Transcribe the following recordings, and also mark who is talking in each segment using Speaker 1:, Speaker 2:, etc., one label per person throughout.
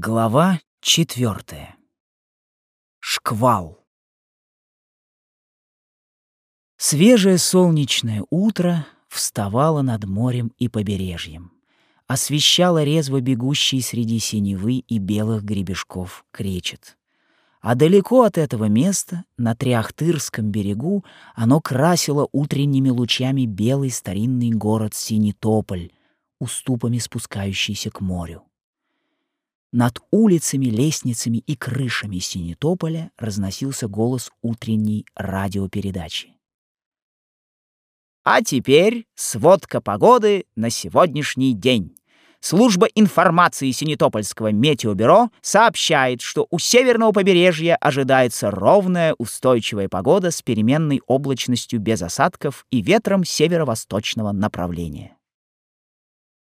Speaker 1: Глава четвертая. Шквал. Свежее солнечное утро вставало над морем и побережьем, освещало резво бегущий среди синевы и белых гребешков кречет. А далеко от этого места, на Триахтырском берегу, оно красило утренними лучами белый старинный город Синитополь, уступами спускающийся к морю. Над улицами, лестницами и крышами Синетополя разносился голос утренней радиопередачи. А теперь сводка погоды на сегодняшний день. Служба информации Синетопольского метеобюро сообщает, что у северного побережья ожидается ровная устойчивая погода с переменной облачностью без осадков и ветром северо-восточного направления.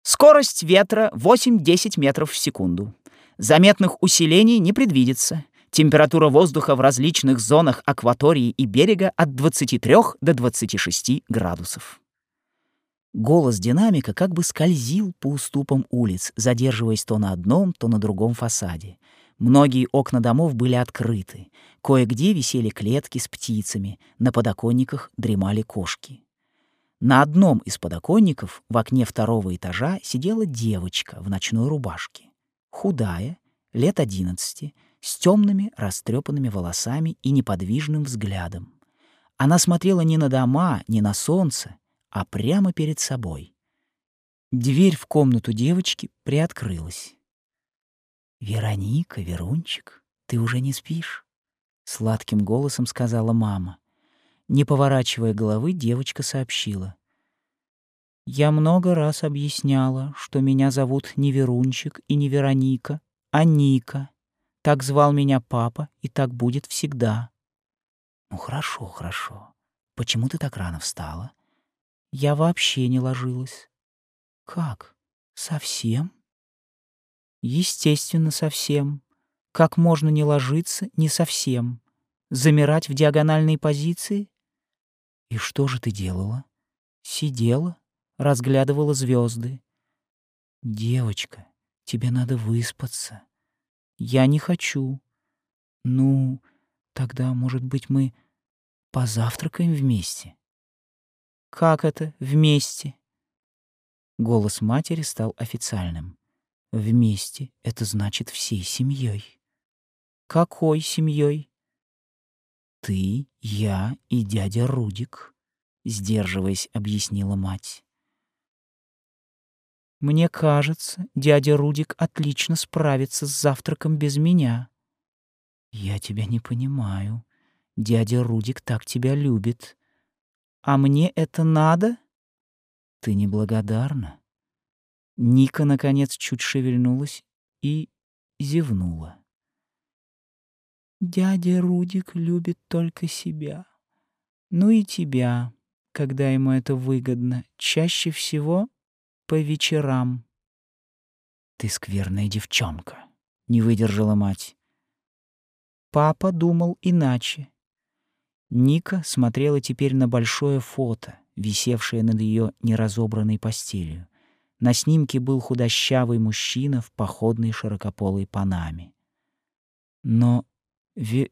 Speaker 1: Скорость ветра 8-10 метров в секунду. Заметных усилений не предвидится. Температура воздуха в различных зонах акватории и берега от 23 до 26 градусов. Голос динамика как бы скользил по уступам улиц, задерживаясь то на одном, то на другом фасаде. Многие окна домов были открыты. Кое-где висели клетки с птицами, на подоконниках дремали кошки. На одном из подоконников в окне второго этажа сидела девочка в ночной рубашке худая, лет одиннадцати, с темными растрепанными волосами и неподвижным взглядом. Она смотрела не на дома, не на солнце, а прямо перед собой. Дверь в комнату девочки приоткрылась. «Вероника, Верунчик, ты уже не спишь?» — сладким голосом сказала мама. Не поворачивая головы, девочка сообщила. Я много раз объясняла, что меня зовут не Верунчик и не Вероника, а Ника. Так звал меня папа, и так будет всегда. Ну хорошо, хорошо. Почему ты так рано встала? Я вообще не ложилась. Как? Совсем? Естественно, совсем. Как можно не ложиться не совсем? Замирать в диагональной позиции? И что же ты делала? Сидела, разглядывала звезды. «Девочка, тебе надо выспаться». «Я не хочу». «Ну, тогда, может быть, мы позавтракаем вместе?» «Как это вместе?» Голос матери стал официальным. «Вместе — это значит всей семьей». «Какой семьей?» «Ты, я и дядя Рудик», — сдерживаясь, объяснила мать. Мне кажется, дядя Рудик отлично справится с завтраком без меня. Я тебя не понимаю. Дядя Рудик так тебя любит. А мне это надо? Ты неблагодарна. Ника, наконец, чуть шевельнулась и зевнула. Дядя Рудик любит только себя. Ну и тебя, когда ему это выгодно. Чаще всего по вечерам. Ты скверная девчонка, не выдержала мать. Папа думал иначе. Ника смотрела теперь на большое фото, висевшее над ее неразобранной постелью. На снимке был худощавый мужчина в походной широкополой панаме. Но ве...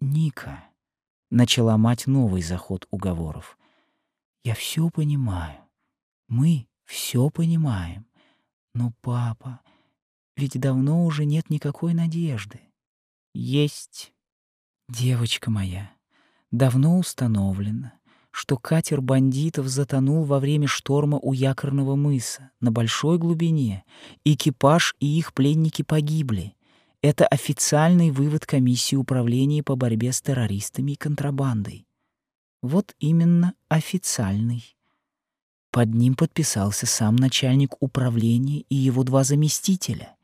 Speaker 1: Ника начала мать новый заход уговоров. Я все понимаю. Мы все понимаем. Но, папа, ведь давно уже нет никакой надежды. Есть, девочка моя, давно установлено, что катер бандитов затонул во время шторма у якорного мыса на большой глубине. Экипаж и их пленники погибли. Это официальный вывод комиссии управления по борьбе с террористами и контрабандой. Вот именно официальный. Под ним подписался сам начальник управления и его два заместителя.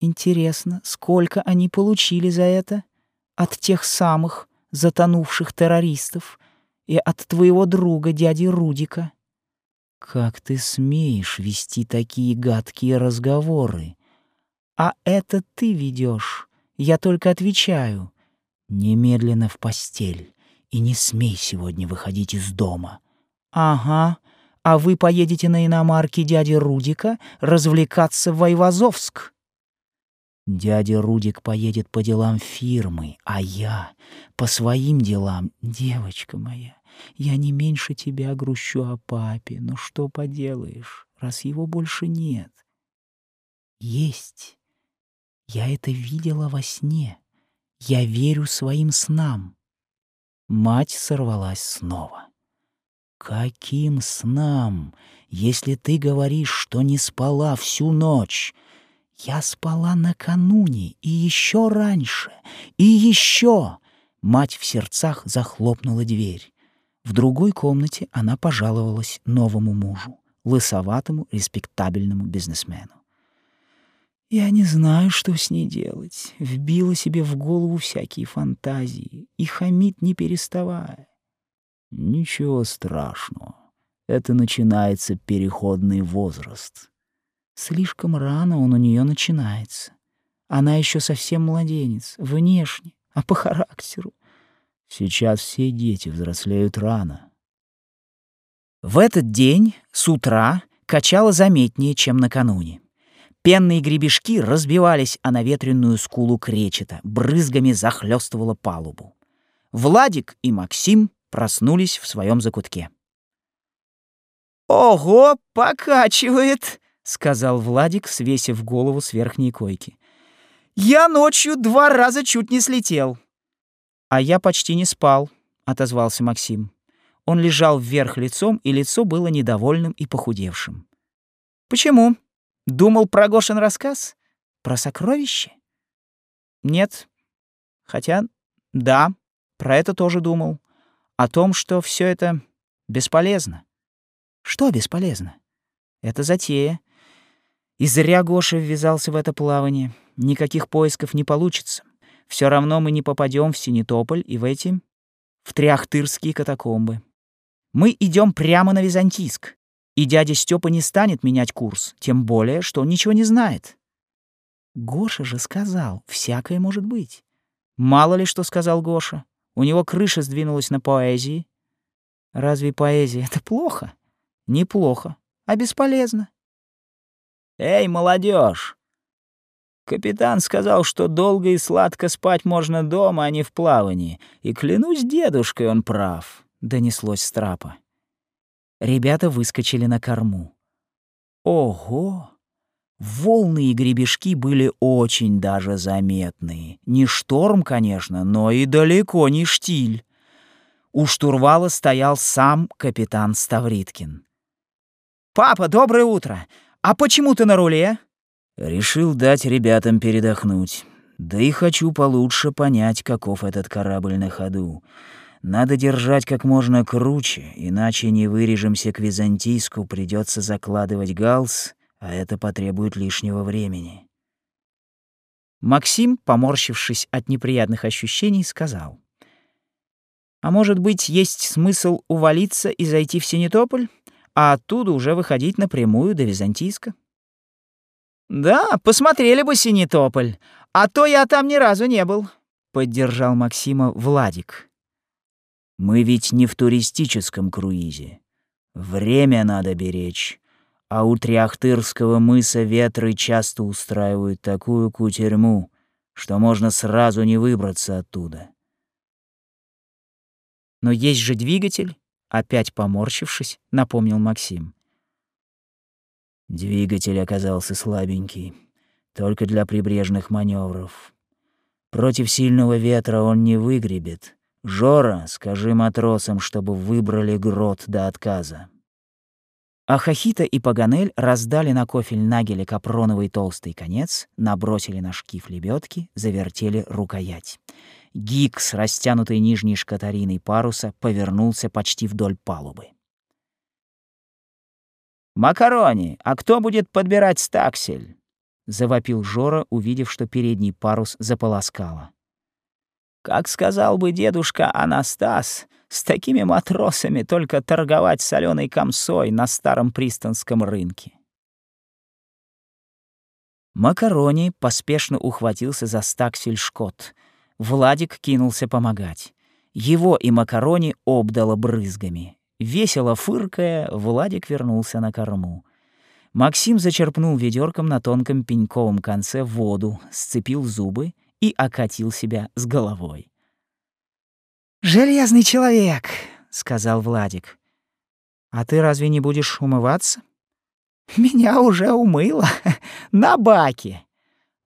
Speaker 1: Интересно, сколько они получили за это? От тех самых затонувших террористов и от твоего друга, дяди Рудика. Как ты смеешь вести такие гадкие разговоры? А это ты ведешь. Я только отвечаю. Немедленно в постель и не смей сегодня выходить из дома. «Ага, а вы поедете на иномарке дяди Рудика развлекаться в Айвазовск». Дядя Рудик поедет по делам фирмы, а я по своим делам, девочка моя. Я не меньше тебя грущу о папе, но что поделаешь, раз его больше нет. Есть. Я это видела во сне. Я верю своим снам. Мать сорвалась снова. Каким снам, если ты говоришь, что не спала всю ночь? Я спала накануне и еще раньше, и еще. Мать в сердцах захлопнула дверь. В другой комнате она пожаловалась новому мужу, лысоватому, респектабельному бизнесмену. Я не знаю, что с ней делать. Вбила себе в голову всякие фантазии и хамит не переставая. Ничего страшного. Это начинается переходный возраст. Слишком рано он у нее начинается. Она еще совсем младенец, внешне, а по характеру. Сейчас все дети взрослеют рано. В этот день с утра качало заметнее, чем накануне. Пенные гребешки разбивались о наветренную скулу кречета, брызгами захлестывало палубу. Владик и Максим проснулись в своем закутке. «Ого, покачивает!» — сказал Владик, свесив голову с верхней койки. «Я ночью два раза чуть не слетел». «А я почти не спал», — отозвался Максим. Он лежал вверх лицом, и лицо было недовольным и похудевшим. «Почему? Думал про Гошин рассказ? Про сокровище?» «Нет. Хотя, да, про это тоже думал. О том, что все это бесполезно». «Что бесполезно?» «Это затея. И зря Гоша ввязался в это плавание. Никаких поисков не получится. Все равно мы не попадем в Синетополь и в эти... в Триахтырские катакомбы. Мы идем прямо на Византийск. И дядя Степа не станет менять курс, тем более, что он ничего не знает. Гоша же сказал, всякое может быть. Мало ли что сказал Гоша. У него крыша сдвинулась на поэзии. Разве поэзия — это плохо? Неплохо, а бесполезно. «Эй, молодежь! Капитан сказал, что долго и сладко спать можно дома, а не в плавании. И клянусь дедушкой, он прав», — донеслось с трапа. Ребята выскочили на корму. Ого! Волны и гребешки были очень даже заметные. Не шторм, конечно, но и далеко не штиль. У штурвала стоял сам капитан Ставриткин. «Папа, доброе утро! «А почему ты на руле?»
Speaker 2: Решил дать ребятам передохнуть. Да и хочу получше понять, каков этот корабль на ходу. Надо держать как можно круче, иначе не вырежемся к Византийску, придется закладывать галс, а это потребует лишнего времени.
Speaker 1: Максим, поморщившись от неприятных ощущений, сказал. «А может быть, есть смысл увалиться и зайти в Синетополь? а оттуда уже выходить напрямую до Византийска. «Да, посмотрели бы Синетополь, а то я там ни разу не был», — поддержал Максима Владик.
Speaker 2: «Мы ведь не в туристическом круизе. Время надо беречь, а у Триахтырского мыса ветры часто устраивают такую кутерьму, что можно сразу не выбраться оттуда».
Speaker 1: «Но есть же двигатель, Опять поморщившись, напомнил Максим.
Speaker 2: Двигатель оказался слабенький, только для прибрежных маневров. Против сильного ветра он не выгребет. Жора, скажи матросам, чтобы выбрали грот до отказа.
Speaker 1: А Хахита и Паганель раздали на кофель нагеле капроновый толстый конец, набросили на шкив лебедки, завертели рукоять. Гик с растянутой нижней шкатариной паруса повернулся почти вдоль палубы. «Макарони, а кто будет подбирать стаксель?» — завопил Жора, увидев, что передний парус заполоскало. «Как сказал бы дедушка Анастас, с такими матросами только торговать соленой комсой на старом пристанском рынке». Макарони поспешно ухватился за стаксель Шкот — Владик кинулся помогать. Его и макарони обдало брызгами. Весело фыркая, Владик вернулся на корму.
Speaker 2: Максим зачерпнул ведерком на тонком пеньковом конце воду, сцепил зубы и окатил себя с головой.
Speaker 1: «Железный человек», — сказал Владик. «А ты разве не будешь умываться?» «Меня уже умыло. На баке».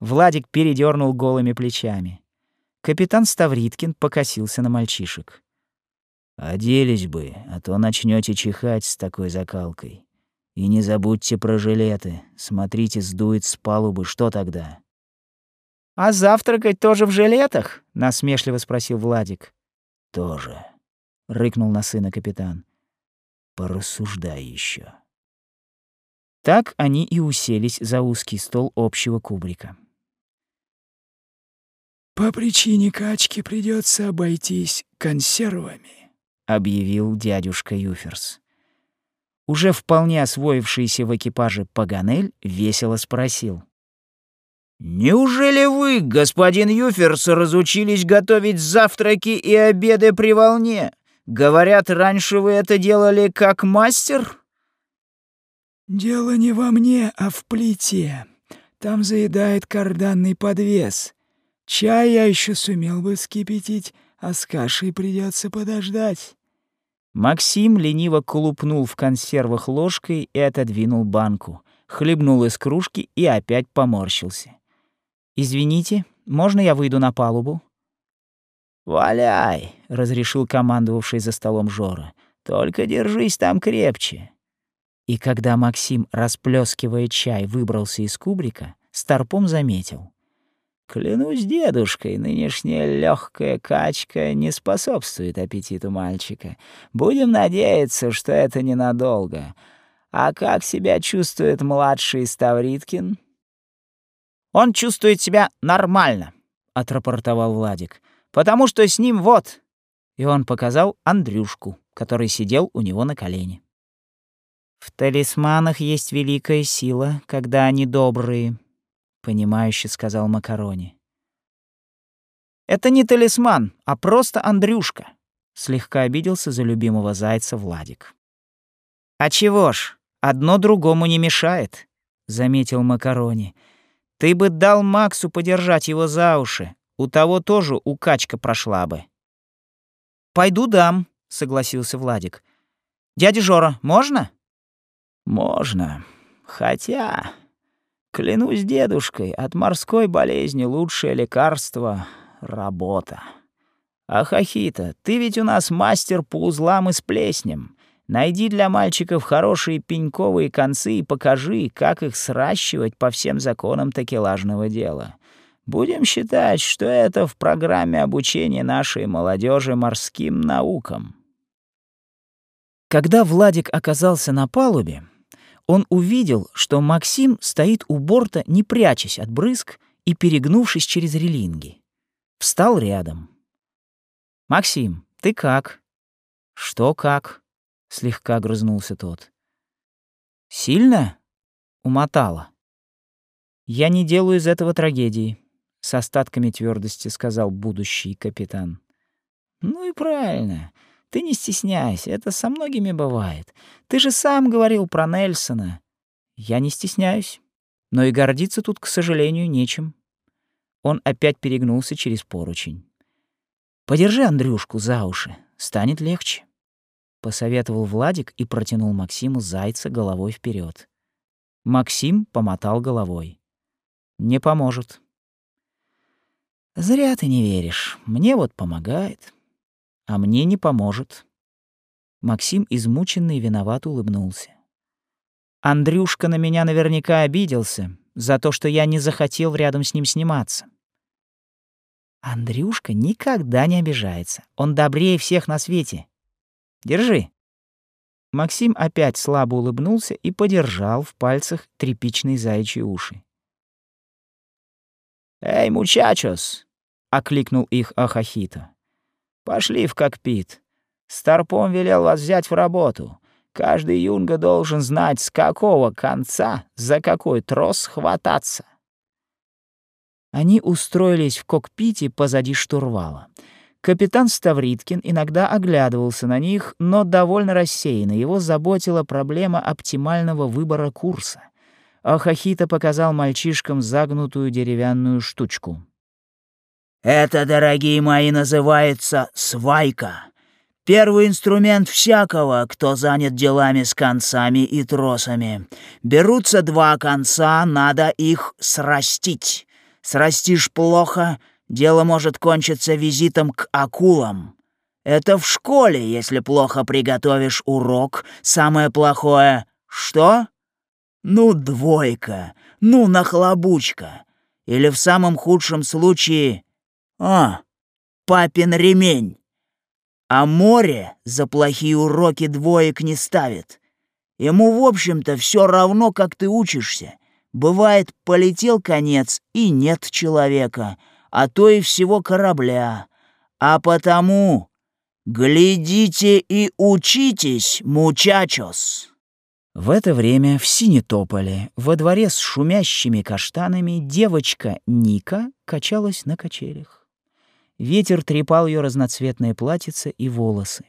Speaker 1: Владик передернул голыми плечами. Капитан Ставриткин покосился на мальчишек.
Speaker 2: «Оделись бы, а то начнете чихать с такой закалкой. И не забудьте про жилеты. Смотрите, сдует с палубы, что тогда?»
Speaker 1: «А завтракать тоже в жилетах?» — насмешливо спросил Владик.
Speaker 2: «Тоже», — рыкнул на сына капитан. «Порассуждай еще.
Speaker 1: Так они и уселись за узкий стол общего кубрика.
Speaker 3: «По причине качки придется обойтись консервами», —
Speaker 1: объявил дядюшка Юферс. Уже вполне освоившийся в экипаже Паганель весело спросил.
Speaker 2: «Неужели вы, господин Юферс, разучились готовить завтраки и обеды при волне? Говорят, раньше вы это делали как мастер?»
Speaker 3: «Дело не во мне, а в плите. Там заедает карданный подвес. Чай я еще сумел бы вскипятить, а с кашей придется подождать.
Speaker 1: Максим лениво колупнул в консервах ложкой и отодвинул банку, хлебнул из кружки и опять поморщился. «Извините, можно я выйду на палубу?»
Speaker 2: «Валяй!» — разрешил командовавший за столом Жора. «Только держись там крепче».
Speaker 1: И когда Максим, расплескивая чай, выбрался из кубрика, Старпом заметил.
Speaker 2: Клянусь дедушкой, нынешняя легкая качка не способствует аппетиту мальчика. Будем надеяться, что это ненадолго. А как себя чувствует младший Ставриткин?
Speaker 1: Он чувствует себя нормально, отрапортовал Владик. Потому что с ним вот. И он показал Андрюшку, который сидел у него на колене. В талисманах есть великая сила, когда они добрые, понимающе сказал Макарони. Это не талисман, а просто Андрюшка, слегка обиделся за любимого зайца Владик. А чего ж, одно другому не мешает, заметил Макарони. Ты бы дал Максу подержать его за уши, у того тоже укачка прошла бы. Пойду дам, согласился Владик. Дядя Жора, можно?
Speaker 2: Можно. Хотя Клянусь дедушкой, от морской болезни лучшее лекарство — работа. Ахахита, ты ведь у нас мастер по узлам и сплесням. Найди для мальчиков хорошие пеньковые концы и покажи, как их сращивать по всем законам такелажного дела. Будем считать, что это в программе обучения нашей молодежи морским наукам.
Speaker 1: Когда Владик оказался на палубе, он увидел, что Максим стоит у борта, не прячась от брызг и перегнувшись через релинги. Встал рядом. «Максим, ты как?» «Что как?» — слегка грызнулся тот. «Сильно?» — умотала. «Я не делаю из этого трагедии», — с остатками твердости сказал будущий капитан.
Speaker 2: «Ну и правильно. Ты не стесняйся, это со многими бывает. Ты же сам говорил про Нельсона.
Speaker 1: Я не стесняюсь. Но и гордиться тут, к сожалению, нечем. Он опять перегнулся через поручень. Подержи Андрюшку за уши, станет легче. Посоветовал Владик и протянул Максиму зайца головой вперед. Максим помотал головой. Не поможет.
Speaker 2: Зря ты не веришь. Мне вот помогает
Speaker 1: а мне не поможет. Максим, измученный, виноват улыбнулся. Андрюшка на меня наверняка обиделся за то, что я не захотел рядом с ним сниматься. Андрюшка никогда не обижается. Он добрее всех на свете. Держи. Максим опять слабо улыбнулся и подержал в пальцах тряпичные заячьи уши.
Speaker 2: «Эй, мучачос!» — окликнул их Ахахита. Пошли в кокпит. Старпом велел вас взять в работу. Каждый юнга должен знать, с какого конца, за какой трос хвататься.
Speaker 1: Они устроились в кокпите позади штурвала. Капитан Ставриткин иногда оглядывался на них, но довольно рассеянно. Его заботила проблема оптимального выбора курса — Ахахита показал мальчишкам загнутую деревянную штучку.
Speaker 2: «Это, дорогие мои, называется свайка. Первый инструмент всякого, кто занят делами с концами и тросами. Берутся два конца, надо их срастить. Срастишь плохо, дело может кончиться визитом к акулам. Это в школе, если плохо приготовишь урок. Самое плохое — что? Ну, двойка, ну, нахлобучка. Или в самом худшем случае... А, папин ремень. А море за плохие уроки двоек не ставит. Ему, в общем-то, все равно, как ты учишься. Бывает, полетел конец, и нет человека, а то и всего корабля. А потому «Глядите и учитесь, мучачос!»
Speaker 1: В это время в Синетополе, во дворе с шумящими каштанами, девочка Ника качалась на качелях. Ветер трепал ее разноцветные платьица и волосы.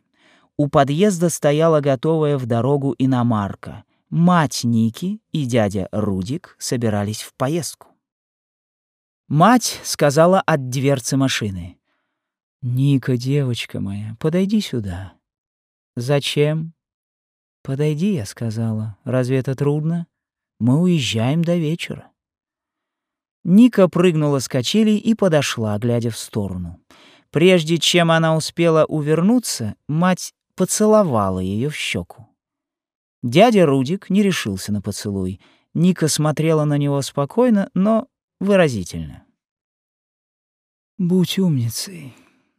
Speaker 1: У подъезда стояла готовая в дорогу иномарка. Мать Ники и дядя Рудик собирались в поездку. Мать сказала от дверцы машины. «Ника, девочка моя, подойди сюда». «Зачем?» «Подойди», — я сказала. «Разве это трудно? Мы уезжаем до вечера». Ника прыгнула с качелей и подошла, глядя в сторону. Прежде чем она успела увернуться, мать поцеловала ее в щеку. Дядя Рудик не решился на поцелуй. Ника смотрела на него спокойно, но выразительно. «Будь умницей»,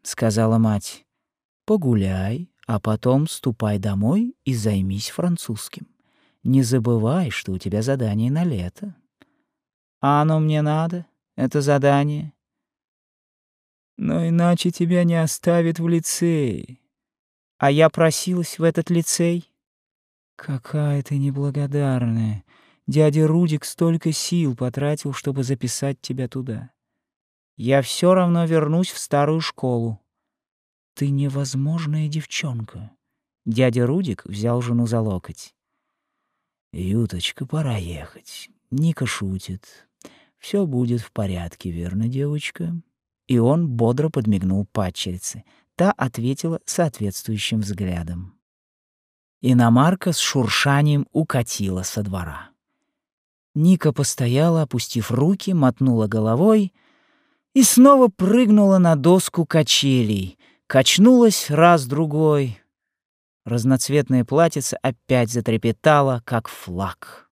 Speaker 1: сказала мать. Погуляй, а потом ступай домой и займись французским. Не забывай, что у тебя задание на лето. А оно мне надо, это задание. Но иначе тебя не оставят в лицее. А я просилась в этот лицей. Какая ты неблагодарная. Дядя Рудик столько сил потратил, чтобы записать тебя туда я все равно вернусь в старую школу. Ты невозможная девчонка. Дядя Рудик взял жену за локоть. Юточка, пора ехать. Ника шутит. Все будет в порядке, верно, девочка? И он бодро подмигнул падчерице. Та ответила соответствующим взглядом. Иномарка с шуршанием укатила со двора. Ника постояла, опустив руки, мотнула головой — и снова прыгнула на доску качелей, качнулась раз-другой. Разноцветное платьице опять затрепетало, как флаг.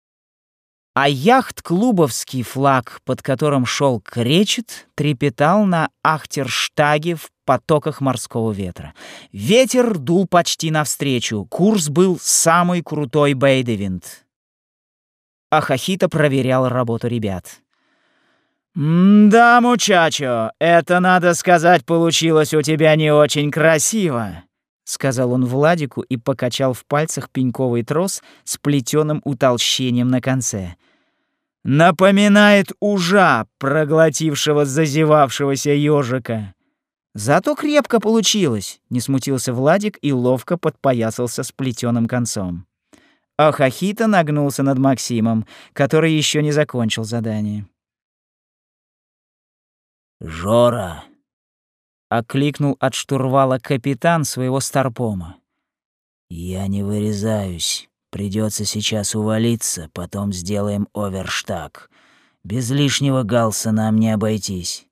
Speaker 1: А яхт-клубовский флаг, под которым шел кречет, трепетал на Ахтерштаге в потоках морского ветра. Ветер дул почти навстречу, курс был самый крутой Бейдевинт. Ахахита проверял работу ребят. «Да, мучачо, это, надо сказать, получилось у тебя не очень красиво», — сказал он Владику и покачал в пальцах пеньковый трос с плетеным утолщением на конце. «Напоминает ужа, проглотившего зазевавшегося ежика». «Зато крепко получилось», — не смутился Владик и ловко подпоясался с плетеным концом. Ахахита нагнулся над Максимом, который еще не закончил задание.
Speaker 2: «Жора!» — окликнул от штурвала капитан своего старпома. «Я не вырезаюсь. Придется сейчас увалиться, потом сделаем оверштаг. Без лишнего галса нам не обойтись».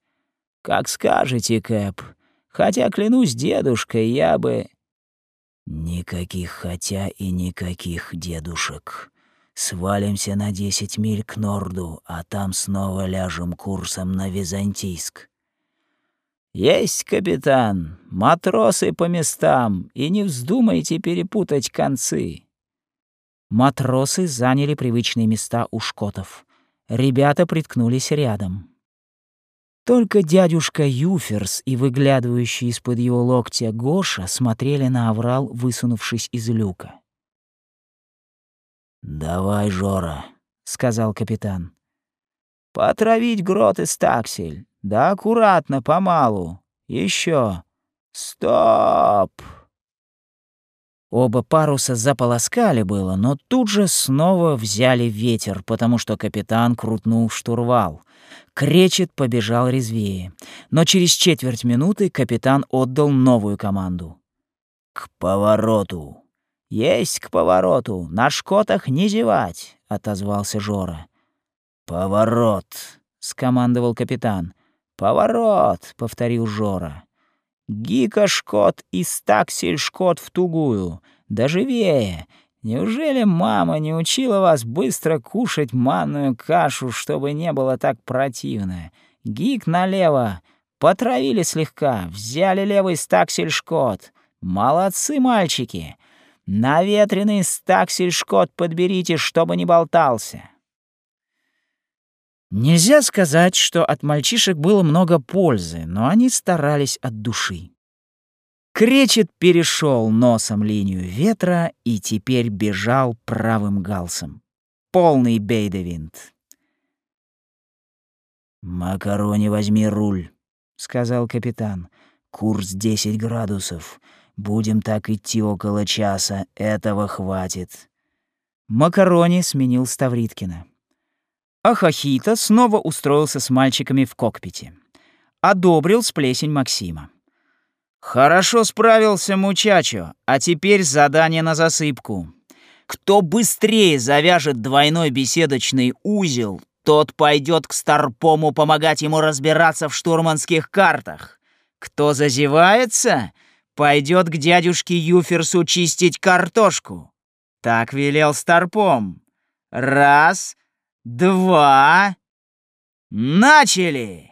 Speaker 2: «Как скажете, Кэп. Хотя, клянусь дедушкой, я бы...» «Никаких хотя и никаких дедушек. Свалимся на десять миль к норду, а там снова ляжем курсом на Византийск. Есть, капитан, матросы по местам, и не вздумайте перепутать концы.
Speaker 1: Матросы заняли привычные места у шкотов. Ребята приткнулись рядом. Только дядюшка Юферс и выглядывающий из-под его локтя Гоша смотрели на аврал, высунувшись из люка.
Speaker 2: «Давай, Жора», — сказал капитан.
Speaker 1: «Потравить грот и стаксель. Да аккуратно, помалу. Еще. Стоп!»
Speaker 2: Оба паруса заполоскали было, но тут же снова взяли ветер, потому что капитан крутнул штурвал. Кречет побежал резвее. Но через четверть минуты капитан отдал новую команду. «К повороту!» «Есть к повороту! На шкотах не зевать!» — отозвался Жора. «Поворот!» — скомандовал капитан. «Поворот!» — повторил Жора. Гика-шкот и стаксель-шкот в тугую. Да живее! Неужели мама не учила вас быстро кушать манную кашу, чтобы не было так противно? Гик налево. Потравили слегка, взяли левый стаксель-шкот. Молодцы, мальчики. Наветренный стаксель-шкот подберите, чтобы не болтался. Нельзя сказать, что от мальчишек было много пользы, но они старались от души. Кречет перешел носом линию ветра и теперь бежал правым галсом. Полный бейдевинт. «Макарони возьми руль», — сказал капитан. «Курс 10 градусов. Будем так идти около часа. Этого хватит». Макарони сменил Ставриткина. А Хахита снова устроился с мальчиками в кокпите. Одобрил сплесень Максима. «Хорошо справился, мучачо, а теперь задание на засыпку. Кто быстрее завяжет двойной беседочный узел, тот пойдет к Старпому помогать ему разбираться в штурманских картах. Кто зазевается, пойдет к дядюшке Юферсу чистить картошку. Так велел Старпом. Раз, два... Начали!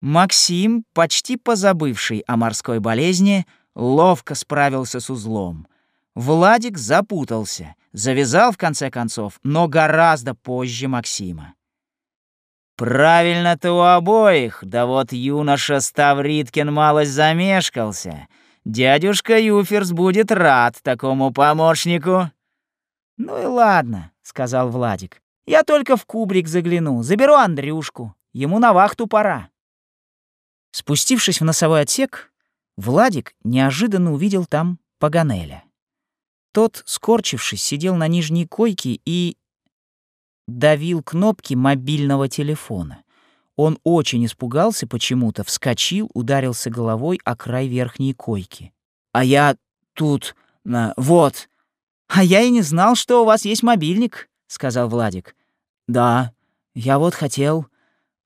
Speaker 2: Максим, почти позабывший о морской болезни, ловко справился с узлом. Владик запутался, завязал в конце концов, но гораздо позже Максима. «Правильно-то у обоих, да вот юноша Ставриткин малость замешкался. Дядюшка Юферс будет рад такому помощнику». «Ну и ладно», — сказал Владик. Я только в кубрик загляну, заберу Андрюшку. Ему на вахту пора. Спустившись в носовой отсек, Владик неожиданно увидел там Паганеля. Тот, скорчившись, сидел на нижней койке и давил кнопки мобильного телефона. Он очень испугался почему-то, вскочил, ударился головой о край верхней койки. «А я тут... На, вот...» «А я и не знал, что у вас есть мобильник», — сказал Владик. «Да, я вот хотел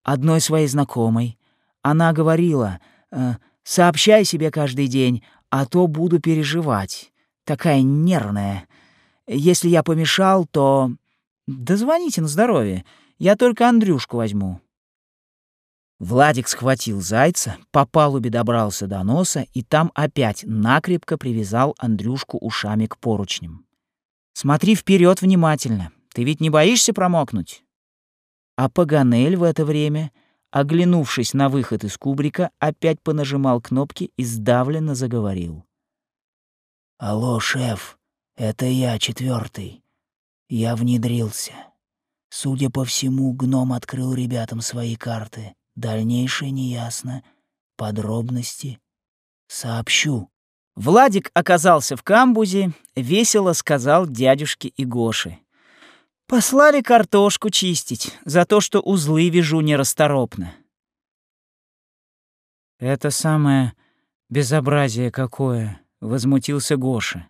Speaker 2: одной своей знакомой. Она говорила, э, сообщай себе каждый день, а то буду переживать. Такая нервная. Если я помешал, то... Дозвоните на здоровье. Я только Андрюшку возьму». Владик схватил зайца, по палубе добрался до носа и там опять накрепко привязал Андрюшку ушами к поручням. «Смотри вперед внимательно. Ты ведь не боишься промокнуть?» А Паганель в это время, оглянувшись на выход из кубрика, опять понажимал кнопки и сдавленно заговорил. «Алло, шеф, это я, четвертый. Я внедрился. Судя по всему, гном открыл ребятам свои карты. Дальнейшее неясно. Подробности сообщу». Владик оказался в камбузе, весело сказал дядюшке и Гоше. Послали картошку чистить за то, что узлы вяжу нерасторопно. Это самое безобразие какое, возмутился Гоша.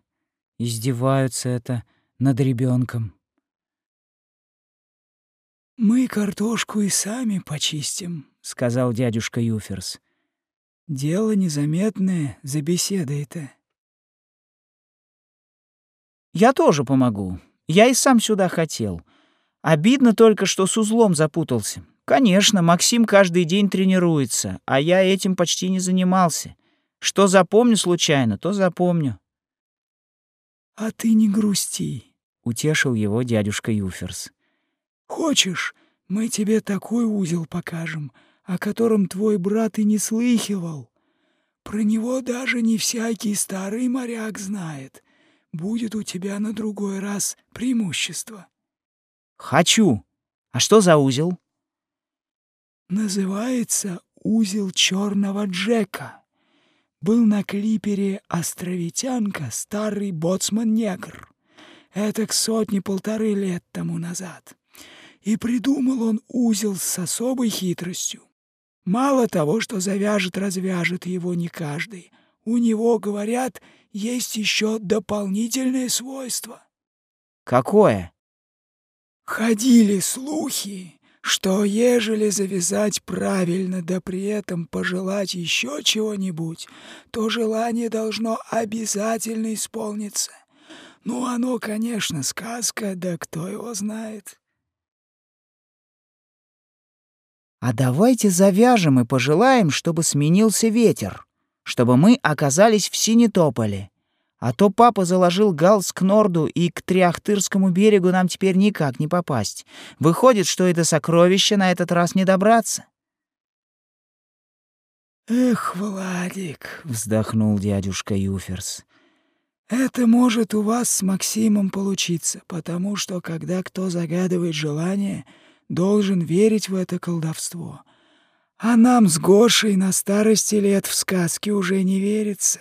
Speaker 2: Издеваются это над ребенком.
Speaker 3: Мы картошку и сами почистим, сказал дядюшка Юферс. Дело незаметное за беседой-то.
Speaker 1: Я тоже помогу, я и сам сюда хотел. Обидно только, что с узлом запутался. Конечно, Максим каждый день тренируется, а я этим почти не занимался. Что запомню случайно, то запомню.
Speaker 3: «А ты не грусти», —
Speaker 1: утешил его дядюшка Юферс.
Speaker 3: «Хочешь, мы тебе такой узел покажем, о котором твой брат и не слыхивал. Про него даже не всякий старый моряк знает будет у тебя на другой раз преимущество.
Speaker 1: Хочу. А что за узел?
Speaker 3: Называется узел черного Джека. был на клипере островитянка, старый боцман-негр. Это к сотни-полторы лет тому назад. И придумал он узел с особой хитростью. Мало того, что завяжет-развяжет его не каждый, у него, говорят, есть еще дополнительное свойство.
Speaker 1: Какое?
Speaker 3: Ходили слухи, что ежели завязать правильно, да при этом пожелать еще чего-нибудь, то желание должно обязательно исполниться. Ну, оно, конечно, сказка, да кто его знает.
Speaker 1: А давайте завяжем и пожелаем, чтобы сменился ветер, чтобы мы оказались в Синетополе. А то папа заложил галс к Норду, и к Триахтырскому берегу нам теперь никак не попасть. Выходит, что это сокровище на этот раз не добраться.
Speaker 3: «Эх, Владик!»
Speaker 1: — вздохнул дядюшка Юферс.
Speaker 3: «Это может у вас с Максимом получиться, потому что, когда кто загадывает желание, должен верить в это колдовство. А нам с Гошей на старости лет в сказки уже не верится».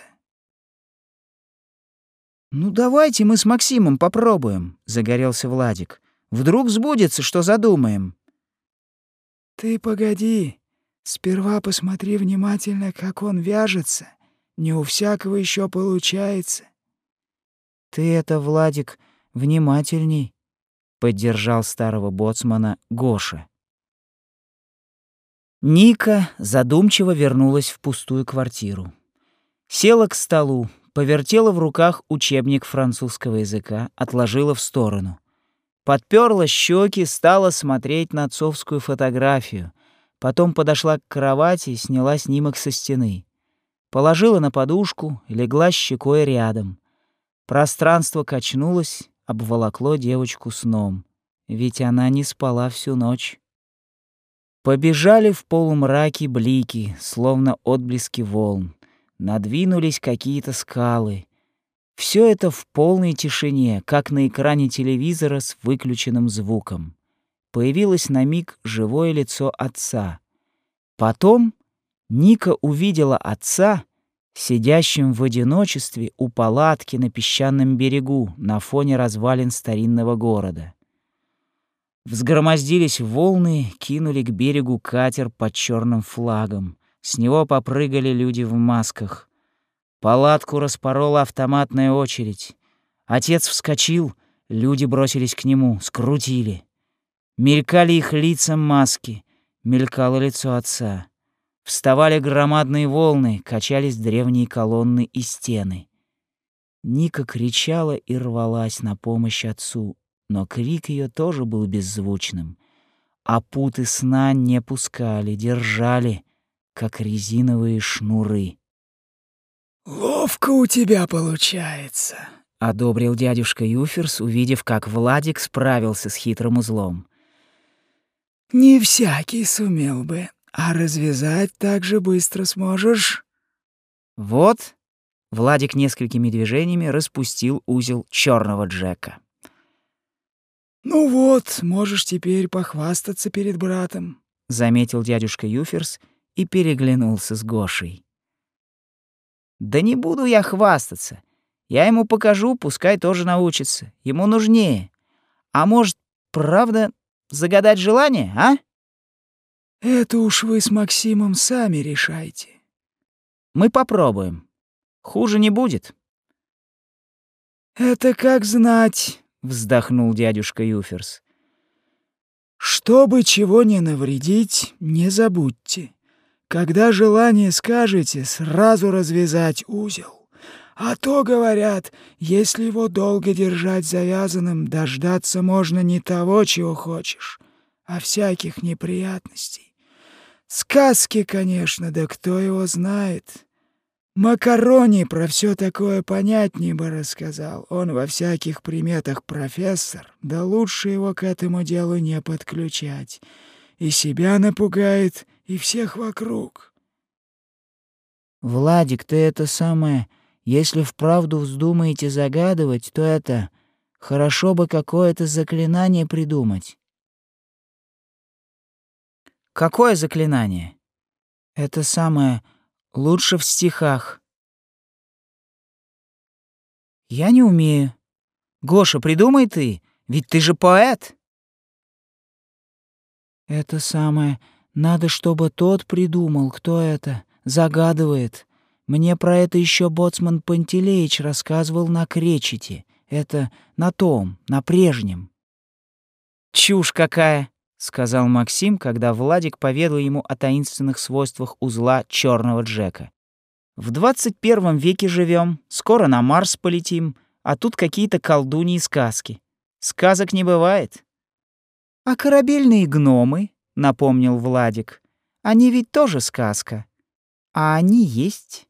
Speaker 1: «Ну давайте мы с Максимом попробуем», — загорелся Владик. «Вдруг сбудется, что задумаем».
Speaker 3: «Ты погоди. Сперва посмотри внимательно, как он вяжется. Не у всякого еще получается».
Speaker 1: «Ты это, Владик, внимательней», — поддержал старого боцмана Гоша. Ника задумчиво вернулась в пустую квартиру. Села к столу, повертела в руках учебник французского языка, отложила в сторону. Подперла щеки, стала смотреть на отцовскую фотографию. Потом подошла к кровати и сняла снимок со стены. Положила на подушку, легла щекой рядом. Пространство качнулось, обволокло девочку сном. Ведь она не спала всю ночь. Побежали в полумраке блики, словно отблески волн надвинулись какие-то скалы. Все это в полной тишине, как на экране телевизора с выключенным звуком. Появилось на миг живое лицо отца. Потом Ника увидела отца, сидящим в одиночестве у палатки на песчаном берегу на фоне развалин старинного города. Взгромоздились волны, кинули к берегу катер под черным флагом. С него попрыгали люди в масках. Палатку распорола автоматная очередь. Отец вскочил, люди бросились к нему, скрутили. Мелькали их лица маски, мелькало лицо отца. Вставали громадные волны, качались древние колонны и стены. Ника кричала и рвалась на помощь отцу, но крик ее тоже был беззвучным. А путы сна не пускали, держали — как резиновые шнуры.
Speaker 3: «Ловко у тебя получается», —
Speaker 1: одобрил дядюшка Юферс, увидев, как Владик справился с хитрым узлом.
Speaker 3: «Не всякий сумел бы, а развязать так же быстро сможешь».
Speaker 1: «Вот», — Владик несколькими движениями распустил узел черного Джека.
Speaker 3: «Ну вот, можешь теперь похвастаться перед братом», —
Speaker 1: заметил дядюшка Юферс — и переглянулся с Гошей. «Да не буду я хвастаться. Я ему покажу, пускай тоже научится. Ему нужнее. А может, правда, загадать желание, а?»
Speaker 3: «Это уж вы с Максимом сами решайте».
Speaker 1: «Мы попробуем. Хуже не будет».
Speaker 3: «Это как знать», — вздохнул дядюшка Юферс. «Чтобы чего не навредить, не забудьте. Когда желание скажете, сразу развязать узел. А то, говорят, если его долго держать завязанным, дождаться можно не того, чего хочешь, а всяких неприятностей. Сказки, конечно, да кто его знает. Макарони про все такое понятнее бы рассказал. Он во всяких приметах профессор, да лучше его к этому делу не подключать. И себя напугает, и всех вокруг.
Speaker 1: Владик, ты это самое, если вправду вздумаете загадывать, то это хорошо бы какое-то заклинание придумать. Какое заклинание? Это самое Лучше в стихах. Я не умею. Гоша, придумай ты, ведь ты же поэт. Это самое. Надо, чтобы тот придумал, кто это. Загадывает. Мне про это еще боцман Пантелеич рассказывал на кречете. Это на том, на прежнем. Чушь какая! Сказал Максим, когда Владик поведал ему о таинственных свойствах узла черного Джека. В 21 веке живем, скоро на Марс полетим, а тут какие-то колдуньи сказки. Сказок не бывает. А корабельные гномы, напомнил Владик, они ведь тоже сказка. А они есть.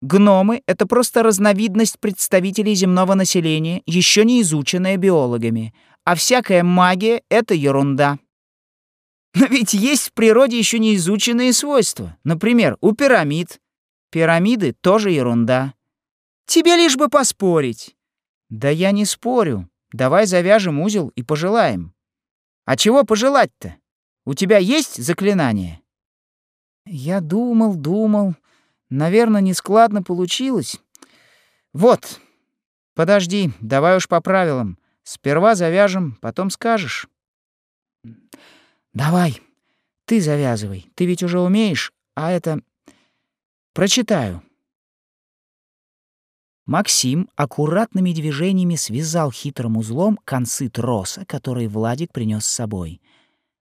Speaker 1: Гномы — это просто разновидность представителей земного населения, еще не изученная биологами, а всякая магия — это ерунда. Но ведь есть в природе еще не изученные свойства. Например, у пирамид. Пирамиды тоже ерунда. Тебе лишь бы поспорить. Да я не спорю. Давай завяжем узел и пожелаем. А чего пожелать-то? У тебя есть заклинание? Я думал, думал. Наверное, нескладно получилось. Вот. Подожди, давай уж по правилам. Сперва завяжем, потом скажешь. Давай. Ты завязывай. Ты ведь уже умеешь, а это прочитаю. Максим аккуратными движениями связал хитрым узлом концы троса, который Владик принес с собой.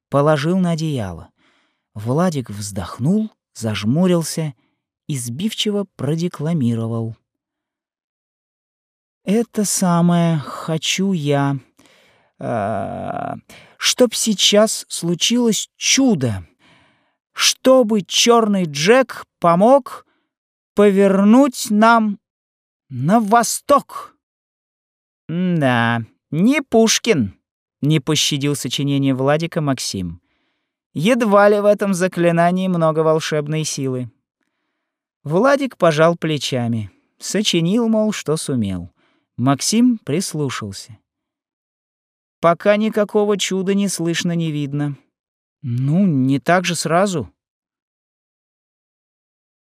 Speaker 1: Положил на одеяло. Владик вздохнул, зажмурился и сбивчиво продекламировал. «Это самое хочу я. Э, чтоб сейчас случилось чудо. Чтобы черный Джек помог повернуть нам на восток. да, не Пушкин, не пощадил сочинение Владика Максим. Едва ли в этом заклинании много волшебной силы. Владик пожал плечами. Сочинил, мол, что сумел. Максим прислушался. Пока никакого чуда не слышно, не видно. Ну, не так же сразу.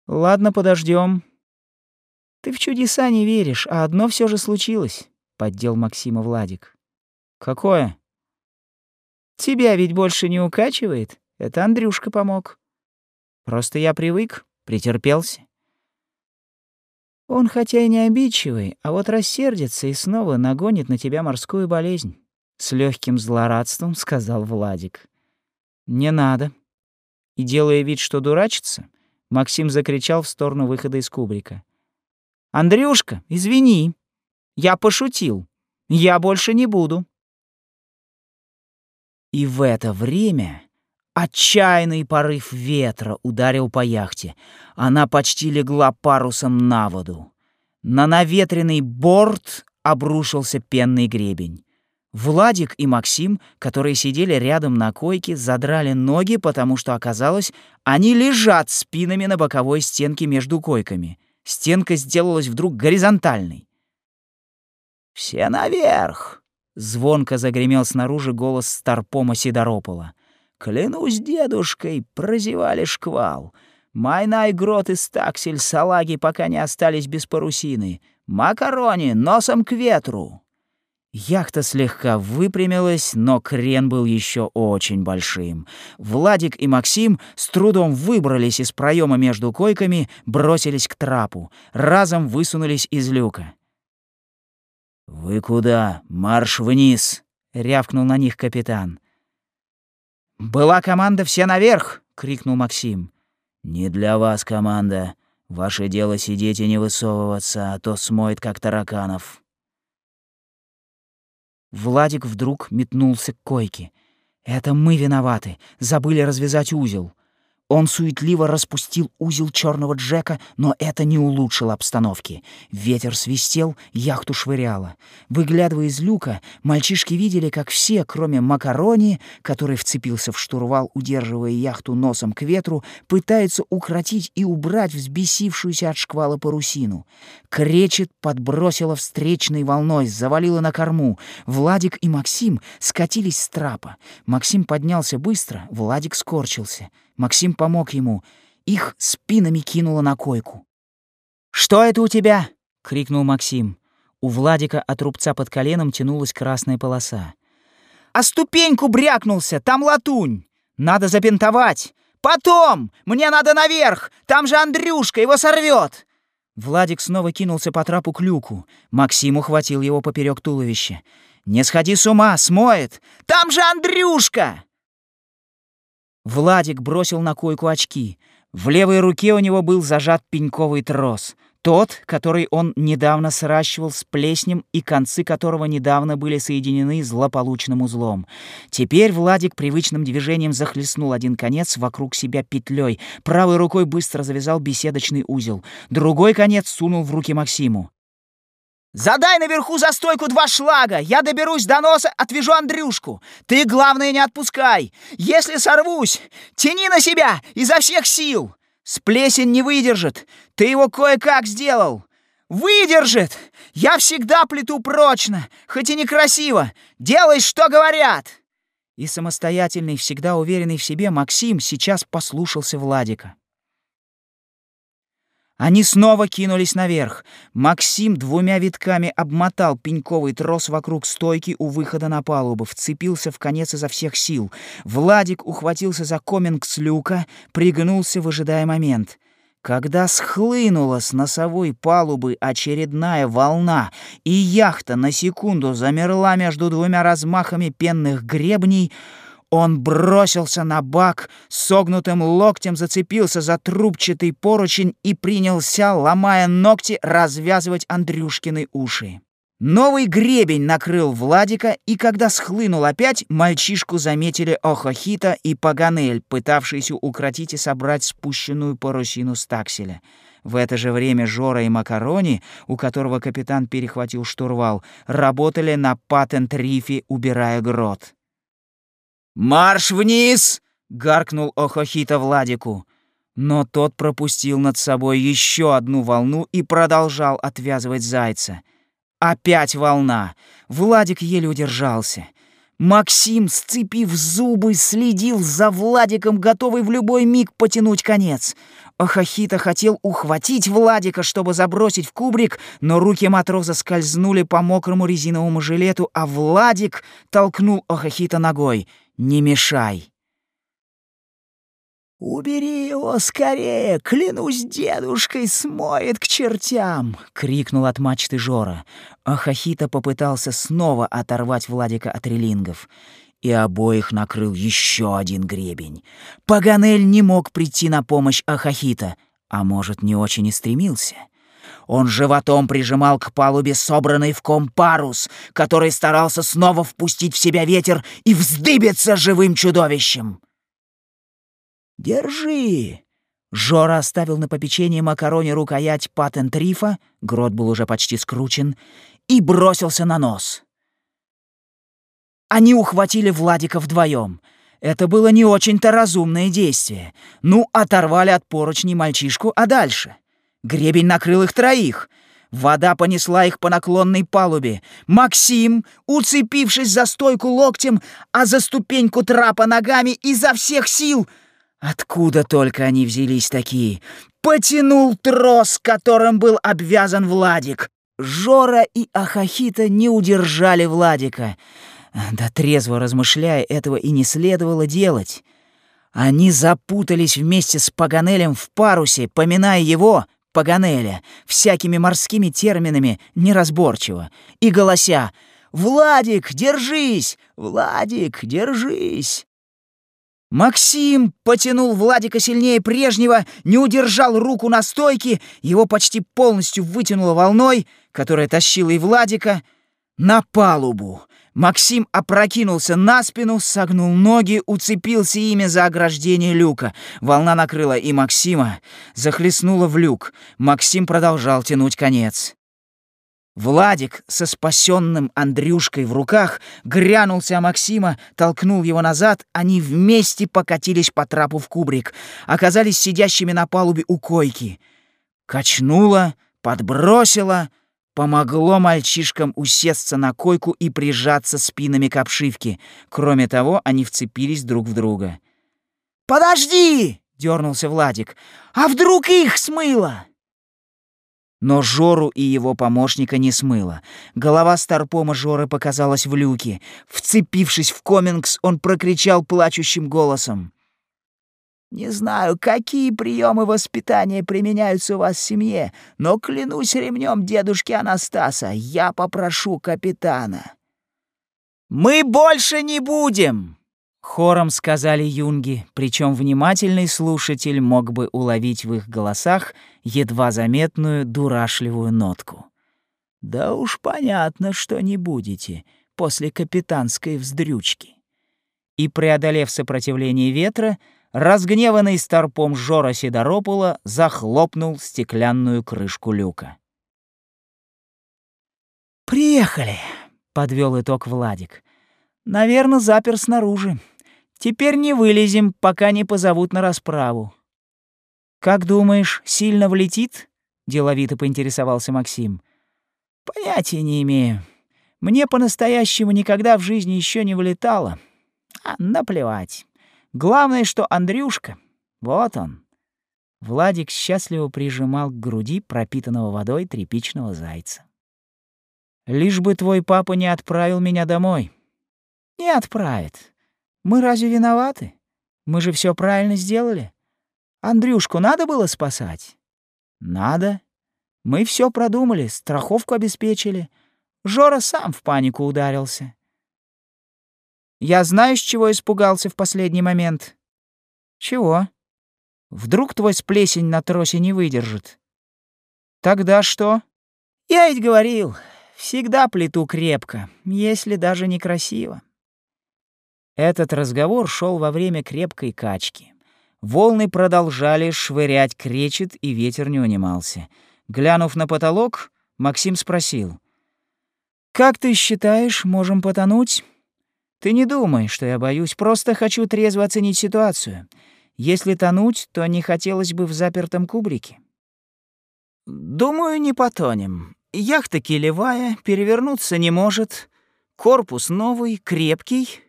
Speaker 1: Ладно, подождем. Ты в чудеса не веришь, а одно все же случилось, поддел Максима Владик. Какое? Тебя ведь больше не укачивает? Это Андрюшка помог. Просто я привык, претерпелся. Он хотя и не обидчивый, а вот рассердится и снова нагонит на тебя морскую болезнь. С легким злорадством сказал Владик. Не надо. И делая вид, что дурачится, Максим закричал в сторону выхода из кубрика. «Андрюшка, извини. Я пошутил. Я больше не буду». И в это время отчаянный порыв ветра ударил по яхте. Она почти легла парусом на воду. На наветренный борт обрушился пенный гребень. Владик и Максим, которые сидели рядом на койке, задрали ноги, потому что оказалось, они лежат спинами на боковой стенке между койками — Стенка сделалась вдруг горизонтальной. «Все наверх!» — звонко загремел снаружи голос Старпома Сидоропола. «Клянусь дедушкой, прозевали шквал. Майнай, Грот и Стаксель, салаги пока не остались без парусины. Макарони, носом к ветру!» Яхта слегка выпрямилась, но крен был еще очень большим. Владик и Максим с трудом выбрались из проема между койками, бросились к трапу, разом высунулись из люка. «Вы куда? Марш вниз!» — рявкнул на них капитан. «Была команда «Все наверх!» — крикнул Максим. «Не для вас команда. Ваше дело сидеть и не высовываться, а то смоет, как тараканов». Владик вдруг метнулся к койке. «Это мы виноваты. Забыли развязать узел. Он суетливо распустил узел черного Джека, но это не улучшило обстановки. Ветер свистел, яхту швыряло. Выглядывая из люка, мальчишки видели, как все, кроме Макарони, который вцепился в штурвал, удерживая яхту носом к ветру, пытаются укротить и убрать взбесившуюся от шквала парусину. Кречет подбросила встречной волной, завалила на корму. Владик и Максим скатились с трапа. Максим поднялся быстро, Владик скорчился — Максим помог ему. Их спинами кинуло на койку. «Что это у тебя?»
Speaker 2: — крикнул Максим. У Владика от рубца под коленом тянулась красная полоса. «А ступеньку брякнулся! Там латунь! Надо запинтовать! Потом! Мне надо наверх! Там же Андрюшка, его сорвет!» Владик снова кинулся по трапу к люку. Максим ухватил его поперек туловища. «Не сходи с ума, смоет! Там же Андрюшка!» Владик бросил на койку очки. В левой руке у него был зажат пеньковый трос. Тот, который он недавно сращивал с плеснем и концы которого недавно были соединены злополучным узлом. Теперь Владик привычным движением захлестнул один конец вокруг себя петлей, правой рукой быстро завязал беседочный узел, другой конец сунул в руки Максиму. «Задай наверху за стойку два шлага! Я доберусь до носа, отвяжу Андрюшку! Ты, главное, не отпускай! Если сорвусь, тяни на себя изо всех сил!» Сплесень не выдержит. Ты его кое-как сделал. Выдержит! Я всегда плету прочно, хоть и некрасиво. Делай, что говорят!» И самостоятельный, всегда уверенный в себе Максим сейчас послушался Владика. Они снова кинулись наверх. Максим двумя витками обмотал пеньковый трос вокруг стойки у выхода на палубу, вцепился в конец изо всех сил. Владик ухватился за коминг с люка, пригнулся, выжидая момент. Когда схлынула с носовой палубы очередная волна, и яхта на секунду замерла между двумя размахами пенных гребней, он бросился на бак, согнутым локтем зацепился за трубчатый поручень и принялся, ломая ногти, развязывать Андрюшкины уши. Новый гребень накрыл Владика, и когда схлынул опять, мальчишку заметили Охохита и Паганель, пытавшиеся укротить и собрать спущенную парусину с такселя. В это же время Жора и Макарони, у которого капитан перехватил штурвал, работали на патент-рифе, убирая грот. «Марш вниз!» — гаркнул Охохита Владику. Но тот пропустил над собой еще одну волну и продолжал отвязывать зайца. Опять волна. Владик еле удержался. Максим, сцепив зубы, следил за Владиком, готовый в любой миг потянуть конец. Охохита хотел ухватить Владика, чтобы забросить в кубрик, но руки матроса скользнули по мокрому резиновому жилету, а Владик толкнул Охохита ногой — не мешай!»
Speaker 3: «Убери его скорее! Клянусь дедушкой, смоет к чертям!»
Speaker 2: — крикнул от мачты Жора. Ахахита попытался снова оторвать Владика от релингов. И обоих накрыл еще один гребень. Паганель не мог прийти на помощь Ахахита, а может, не очень и стремился. Он животом прижимал к палубе собранный в ком парус, который старался снова впустить в себя ветер и вздыбиться живым чудовищем.
Speaker 3: «Держи!»
Speaker 2: Жора оставил на попечение макароне рукоять патент-рифа, грот был уже почти скручен, и бросился на нос. Они ухватили Владика вдвоем. Это было не очень-то разумное действие. Ну, оторвали от поручней мальчишку, а дальше? Гребень накрыл их троих. Вода понесла их по наклонной палубе. Максим, уцепившись за стойку локтем, а за ступеньку трапа ногами изо всех сил, откуда только они взялись такие, потянул трос, которым был обвязан Владик. Жора и Ахахита не удержали Владика. Да трезво размышляя, этого и не следовало делать. Они запутались вместе с Паганелем в парусе, поминая его, Паганеля, всякими морскими терминами неразборчиво, и голося «Владик, держись! Владик, держись!» Максим потянул Владика сильнее прежнего, не удержал руку на стойке, его почти полностью вытянуло волной, которая тащила и Владика, на палубу. Максим опрокинулся на спину, согнул ноги, уцепился ими за ограждение люка. Волна накрыла и Максима, захлестнула в люк. Максим продолжал тянуть конец. Владик со спасенным Андрюшкой в руках грянулся о Максима, толкнул его назад, они вместе покатились по трапу в кубрик, оказались сидящими на палубе у койки. Качнуло, подбросило — помогло мальчишкам усесться на койку и прижаться спинами к обшивке. Кроме того, они вцепились друг в друга. «Подожди!» — дернулся Владик. «А вдруг их смыло?» Но Жору и его помощника не смыло. Голова старпома Жоры показалась в люке. Вцепившись в комингс, он прокричал плачущим голосом. «Не знаю, какие приемы воспитания применяются у вас в семье, но клянусь ремнем дедушки Анастаса, я попрошу капитана». «Мы больше не будем!» Хором сказали юнги, причем внимательный слушатель мог бы уловить в их голосах едва заметную дурашливую нотку. «Да уж понятно, что не будете после капитанской вздрючки». И, преодолев сопротивление ветра, разгневанный старпом Жора Сидоропула захлопнул стеклянную крышку люка. «Приехали!» — подвел итог Владик. «Наверное, запер снаружи. Теперь не вылезем, пока не позовут на расправу. Как думаешь, сильно влетит? деловито поинтересовался Максим. Понятия не имею. Мне по-настоящему никогда в жизни еще не вылетало. А, наплевать. Главное, что Андрюшка, вот он. Владик счастливо прижимал к груди пропитанного водой тряпичного зайца. Лишь бы твой папа не отправил меня домой. Не отправит. Мы разве виноваты? Мы же все правильно сделали. Андрюшку надо было спасать? Надо. Мы все продумали, страховку обеспечили. Жора сам в панику ударился. Я знаю, с чего испугался в последний момент. Чего? Вдруг твой сплесень на тросе не выдержит. Тогда что? Я ведь говорил, всегда плету крепко, если даже некрасиво. Этот разговор шел во время крепкой качки. Волны продолжали швырять кречет, и ветер не унимался. Глянув на потолок, Максим спросил. «Как ты считаешь, можем потонуть?» «Ты не думай, что я боюсь, просто хочу трезво оценить ситуацию. Если тонуть, то не хотелось бы в запертом кубрике». «Думаю, не потонем. Яхта килевая, перевернуться не может. Корпус новый, крепкий,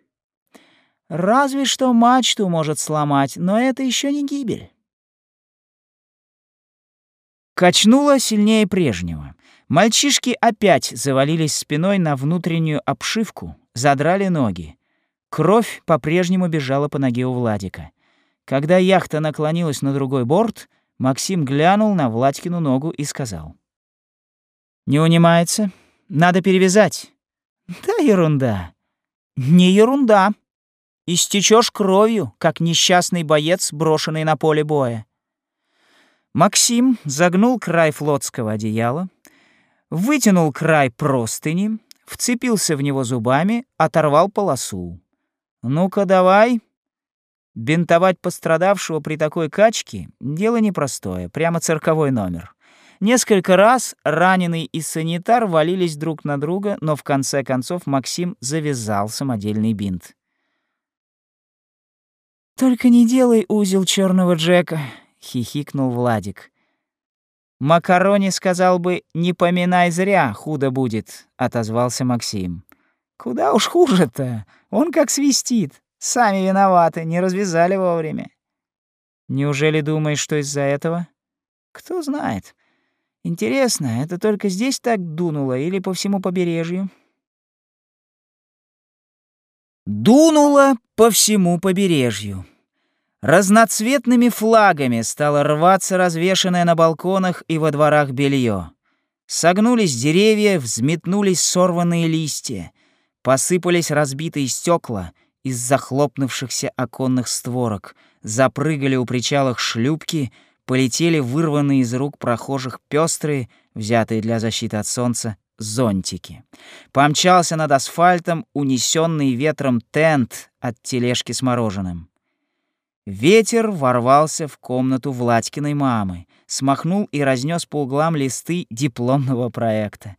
Speaker 2: Разве что мачту может сломать, но это еще не гибель. Качнуло сильнее прежнего. Мальчишки опять завалились спиной на внутреннюю обшивку, задрали ноги. Кровь по-прежнему бежала по ноге у Владика. Когда яхта наклонилась на другой борт, Максим глянул на Владькину ногу и сказал. «Не унимается? Надо перевязать». «Да ерунда». «Не ерунда», Истечешь кровью, как несчастный боец, брошенный на поле боя. Максим загнул край флотского одеяла, вытянул край простыни, вцепился в него зубами, оторвал полосу. «Ну-ка, давай!» Бинтовать пострадавшего при такой качке — дело непростое, прямо цирковой номер. Несколько раз раненый и санитар валились друг на друга, но в конце концов Максим завязал самодельный бинт. «Только не делай узел черного Джека», — хихикнул Владик. «Макарони сказал бы, не поминай зря, худо будет», — отозвался Максим. «Куда уж хуже-то? Он как свистит. Сами виноваты, не развязали вовремя». «Неужели думаешь, что из-за этого?» «Кто знает. Интересно, это только здесь так дунуло или по всему побережью?» Дунуло по всему побережью. Разноцветными флагами стало рваться развешанное на балконах и во дворах белье. Согнулись деревья, взметнулись сорванные листья, посыпались разбитые стекла из захлопнувшихся оконных створок, запрыгали у причалах шлюпки, полетели вырванные из рук прохожих пестрые, взятые для защиты от солнца, зонтики. Помчался над асфальтом унесенный ветром тент от тележки с мороженым. Ветер ворвался в комнату Владькиной мамы, смахнул и разнес по углам листы дипломного проекта.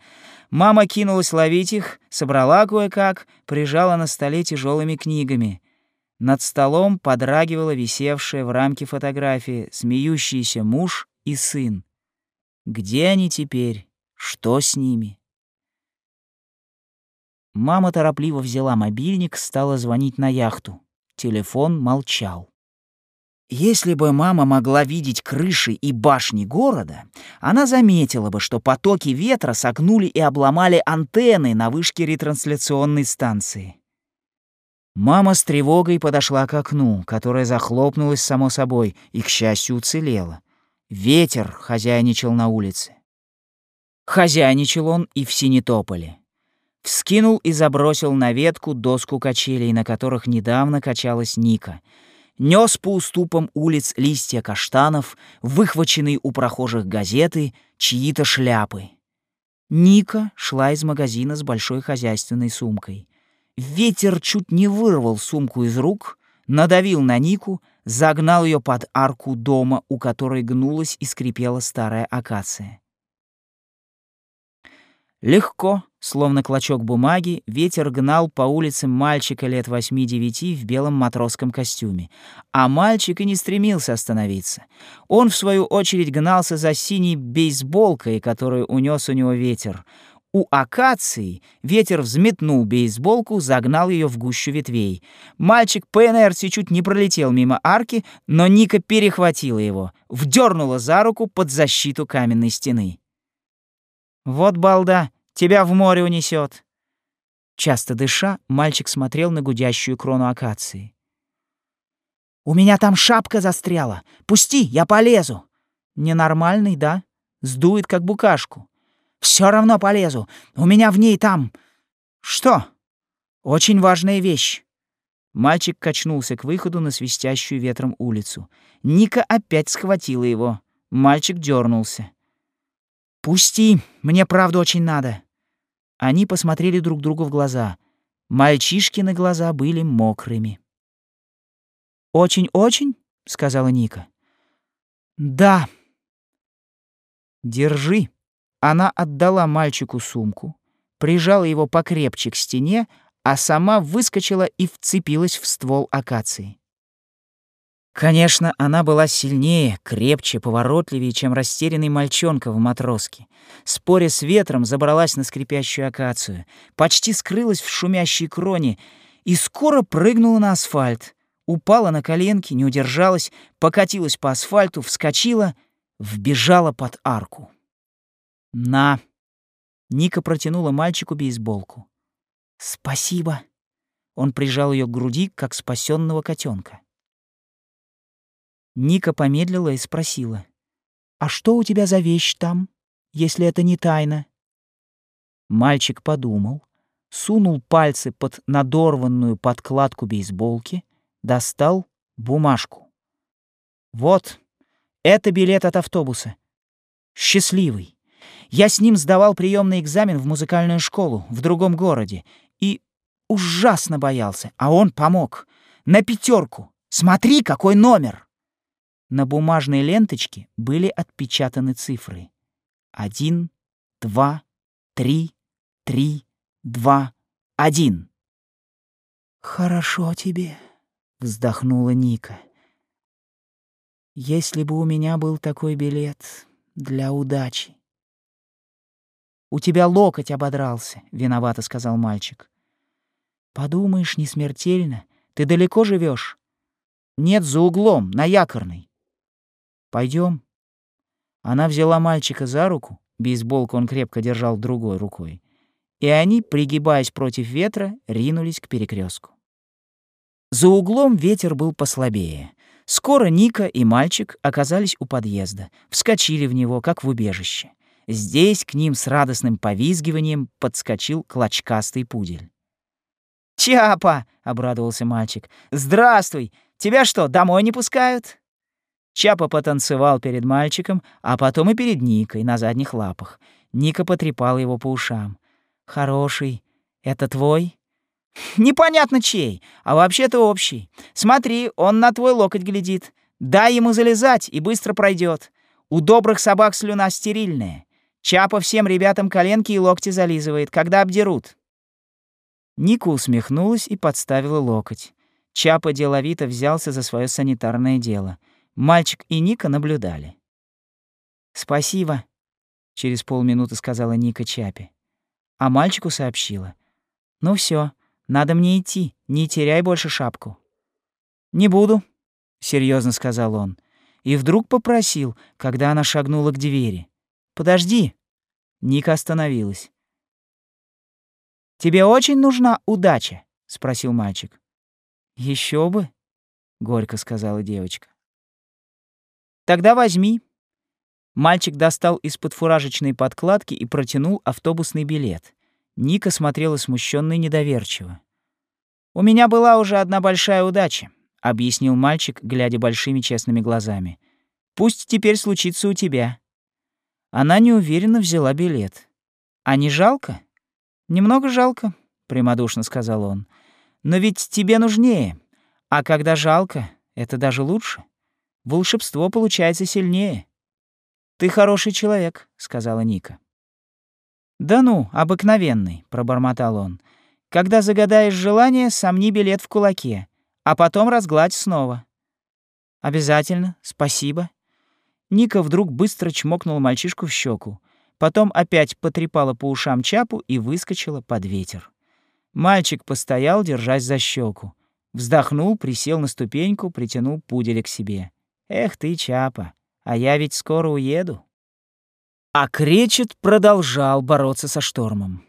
Speaker 2: Мама кинулась ловить их, собрала кое-как, прижала на столе тяжелыми книгами. Над столом подрагивала висевшая в рамке фотография смеющийся муж и сын. Где они теперь? Что с ними? Мама торопливо взяла мобильник, стала звонить на яхту. Телефон молчал. Если бы мама могла видеть крыши и башни города, она заметила бы, что потоки ветра согнули и обломали антенны на вышке ретрансляционной станции. Мама с тревогой подошла к окну, которое захлопнулось само собой и, к счастью, уцелело. Ветер хозяйничал на улице. Хозяйничал он и в Синетополе. Вскинул и забросил на ветку доску качелей, на которых недавно качалась Ника — нес по уступам улиц листья каштанов, выхваченные у прохожих газеты, чьи-то шляпы. Ника шла из магазина с большой хозяйственной сумкой. Ветер чуть не вырвал сумку из рук, надавил на Нику, загнал ее под арку дома, у которой гнулась и скрипела старая акация. Легко, словно клочок бумаги, ветер гнал по улицам мальчика лет восьми-девяти в белом матросском костюме. А мальчик и не стремился остановиться. Он, в свою очередь, гнался за синей бейсболкой, которую унес у него ветер. У акации ветер взметнул бейсболку, загнал ее в гущу ветвей. Мальчик по инерции чуть не пролетел мимо арки, но Ника перехватила его, вдернула за руку под защиту каменной стены. «Вот балда, тебя в море унесет. Часто дыша, мальчик смотрел на гудящую крону акации. «У меня там шапка застряла. Пусти, я полезу». «Ненормальный, да? Сдует, как букашку». Все равно полезу. У меня в ней там...» «Что?» «Очень важная вещь». Мальчик качнулся к выходу на свистящую ветром улицу. Ника опять схватила его. Мальчик дернулся. «Пусти, мне правда очень надо». Они посмотрели друг другу в глаза. Мальчишкины глаза были мокрыми. «Очень-очень?» — сказала Ника. «Да». «Держи». Она отдала мальчику сумку, прижала его покрепче к стене, а сама выскочила и вцепилась в ствол акации. Конечно, она была сильнее, крепче, поворотливее, чем растерянный мальчонка в матроске. Споря с ветром, забралась на скрипящую акацию, почти скрылась в шумящей кроне и скоро прыгнула на асфальт. Упала на коленки, не удержалась, покатилась по асфальту, вскочила, вбежала под арку. «На!» Ника протянула мальчику бейсболку. «Спасибо!» Он прижал ее к груди, как спасенного котенка. Ника помедлила и спросила. «А что у тебя за вещь там, если это не тайна?» Мальчик подумал, сунул пальцы под надорванную подкладку бейсболки, достал бумажку. «Вот, это билет от автобуса. Счастливый. Я с ним сдавал приемный экзамен в музыкальную школу в другом городе и ужасно боялся, а он помог. На пятерку. Смотри, какой номер!» На бумажной ленточке были отпечатаны цифры. Один, два, три, три, два, один. «Хорошо тебе», — вздохнула Ника. «Если бы у меня был такой билет для удачи». «У тебя локоть ободрался», — виновато сказал мальчик. «Подумаешь, не смертельно. Ты далеко живешь? «Нет, за углом, на якорной. Пойдем. Она взяла мальчика за руку, бейсболку он крепко держал другой рукой, и они, пригибаясь против ветра, ринулись к перекрестку. За углом ветер был послабее. Скоро Ника и мальчик оказались у подъезда, вскочили в него, как в убежище. Здесь к ним с радостным повизгиванием подскочил клочкастый пудель. «Чапа!» — обрадовался мальчик. «Здравствуй! Тебя что, домой не пускают?» Чапа потанцевал перед мальчиком, а потом и перед Никой на задних лапах. Ника потрепала его по ушам. «Хороший. Это твой?» «Непонятно чей, а вообще-то общий. Смотри, он на твой локоть глядит. Дай ему залезать, и быстро пройдет. У добрых собак слюна стерильная. Чапа всем ребятам коленки и локти зализывает, когда обдерут». Ника усмехнулась и подставила локоть. Чапа деловито взялся за свое санитарное дело — Мальчик и Ника наблюдали. «Спасибо», — через полминуты сказала Ника Чапе. А мальчику сообщила. «Ну все, надо мне идти, не теряй больше шапку». «Не буду.
Speaker 1: серьезно сказал он. И вдруг попросил, когда она шагнула к двери. «Подожди». Ника остановилась. «Тебе очень нужна удача?» — спросил мальчик. Еще бы», — горько сказала девочка. «Тогда возьми». Мальчик достал из-под фуражечной подкладки и протянул автобусный билет. Ника смотрела смущенно и недоверчиво. «У меня была уже одна большая удача», — объяснил мальчик, глядя большими честными глазами. «Пусть теперь случится у тебя». Она неуверенно взяла билет. «А не жалко?» «Немного жалко», — прямодушно сказал он. «Но ведь тебе нужнее. А когда жалко, это даже лучше. Волшебство получается сильнее». «Ты хороший человек», — сказала Ника. «Да ну, обыкновенный», — пробормотал он. «Когда загадаешь желание, сомни билет в кулаке, а потом разгладь снова». «Обязательно, спасибо», Ника вдруг быстро чмокнула мальчишку в щеку, потом опять потрепала по ушам чапу и выскочила под ветер. Мальчик постоял, держась за щеку. Вздохнул, присел на ступеньку, притянул пуделя к себе. «Эх ты, Чапа, а я ведь скоро уеду». А Кречет продолжал бороться со штормом.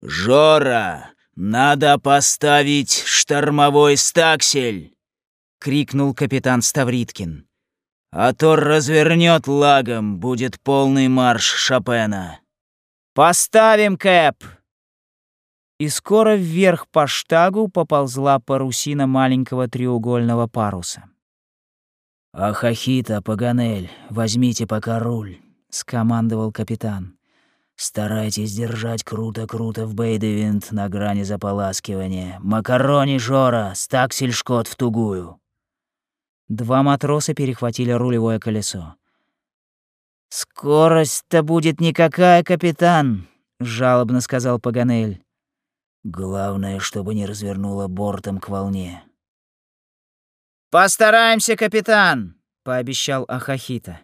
Speaker 2: «Жора, надо поставить штормовой стаксель!» — крикнул капитан Ставриткин. А то развернет лагом, будет полный марш Шопена.
Speaker 1: «Поставим, Кэп!» И скоро вверх по штагу поползла парусина маленького треугольного паруса.
Speaker 2: «Ахахита, Паганель, возьмите пока руль», — скомандовал капитан. «Старайтесь держать круто-круто в Бейдевинт на грани заполаскивания. Макарони, Жора, стаксельшкот в тугую».
Speaker 1: Два матроса перехватили рулевое колесо.
Speaker 2: «Скорость-то будет никакая, капитан», — жалобно сказал Паганель. «Главное, чтобы не развернуло бортом к волне».
Speaker 1: «Постараемся, капитан», — пообещал Ахахита.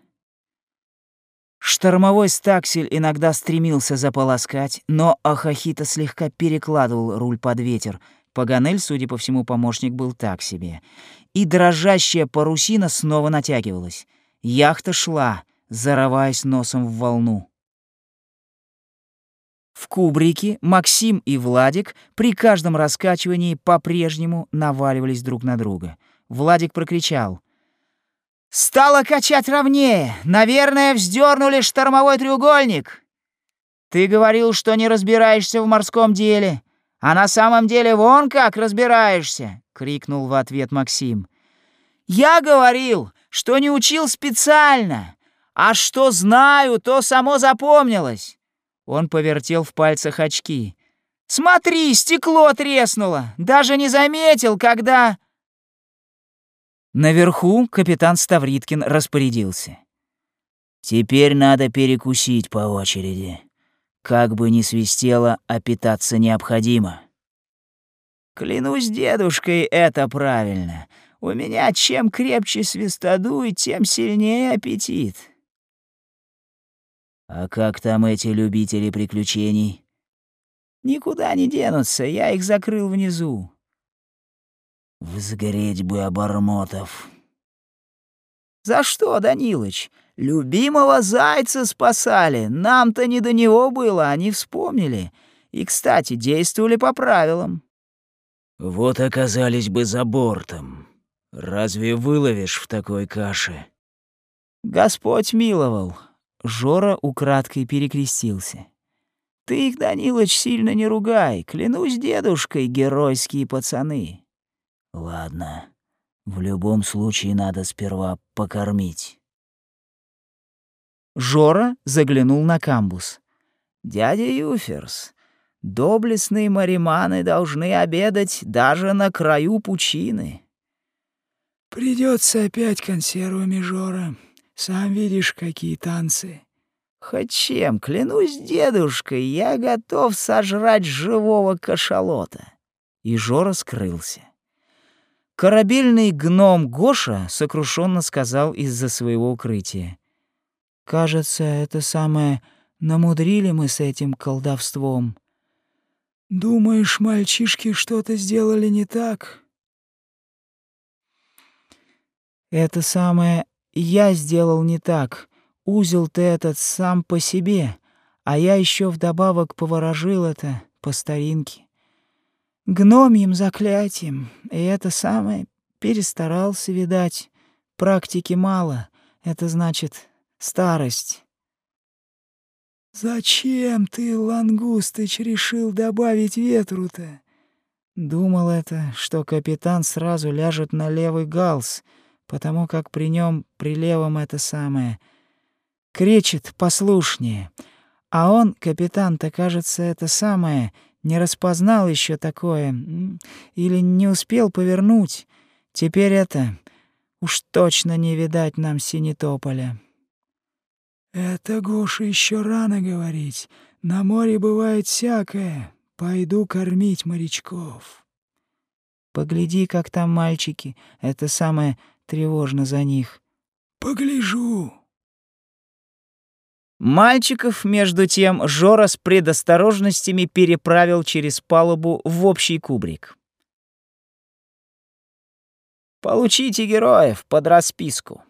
Speaker 1: Штормовой стаксель иногда стремился заполоскать, но Ахахита слегка перекладывал руль под ветер, Паганель, судя по всему, помощник был так себе. И дрожащая парусина снова натягивалась. Яхта шла, зарываясь носом в волну. В кубрике Максим и Владик при каждом раскачивании по-прежнему наваливались друг на друга. Владик прокричал. «Стало качать ровнее! Наверное, вздернули штормовой треугольник!» «Ты говорил, что не разбираешься в морском деле. А на самом деле вон как разбираешься!» — крикнул в ответ Максим. «Я говорил, что не учил специально, а что знаю, то само запомнилось!» Он повертел в пальцах очки. «Смотри, стекло треснуло! Даже не заметил, когда...» Наверху капитан Ставриткин распорядился.
Speaker 2: «Теперь надо перекусить по очереди». Как бы ни свистело, а питаться необходимо.
Speaker 1: Клянусь дедушкой, это правильно. У меня чем крепче свистодуй, тем сильнее аппетит.
Speaker 2: А как там эти любители приключений?
Speaker 1: Никуда не денутся, я их закрыл внизу.
Speaker 2: Взгореть бы обормотов.
Speaker 1: За что, Данилыч? Любимого зайца спасали. Нам-то не до него было, они вспомнили. И, кстати, действовали по правилам.
Speaker 2: Вот оказались бы за бортом. Разве выловишь в такой каше?
Speaker 1: Господь миловал. Жора украдкой перекрестился. Ты их, Данилыч, сильно не ругай. Клянусь дедушкой, геройские пацаны.
Speaker 2: Ладно. В любом случае надо сперва покормить.
Speaker 1: Жора заглянул на камбус. «Дядя Юферс, доблестные мариманы должны обедать даже на краю пучины».
Speaker 3: Придется опять консервами, Жора. Сам видишь, какие танцы».
Speaker 1: «Хоть чем, клянусь дедушкой, я готов сожрать живого кашалота». И Жора скрылся. Корабельный гном Гоша сокрушенно сказал из-за своего укрытия. Кажется, это самое намудрили мы с этим колдовством.
Speaker 3: Думаешь, мальчишки что-то сделали не так?
Speaker 1: Это самое я сделал не так. Узел ты этот сам по себе, а я еще вдобавок поворожил это по старинке. Гномьим заклятием, и это самое перестарался, видать. Практики мало, это значит старость.
Speaker 3: «Зачем ты, Лангустыч, решил добавить ветру-то?»
Speaker 1: Думал это, что капитан сразу ляжет на левый галс, потому как при нем при левом это самое кричит послушнее. А он, капитан-то, кажется, это самое не распознал еще такое или не успел повернуть. Теперь это уж точно не видать нам Синетополя.
Speaker 3: «Это, Гоша, еще рано говорить. На море бывает всякое. Пойду кормить морячков».
Speaker 1: «Погляди, как там мальчики. Это самое тревожно за них».
Speaker 3: «Погляжу».
Speaker 2: Мальчиков, между тем, Жора с предосторожностями переправил через палубу в общий кубрик. «Получите героев под расписку»,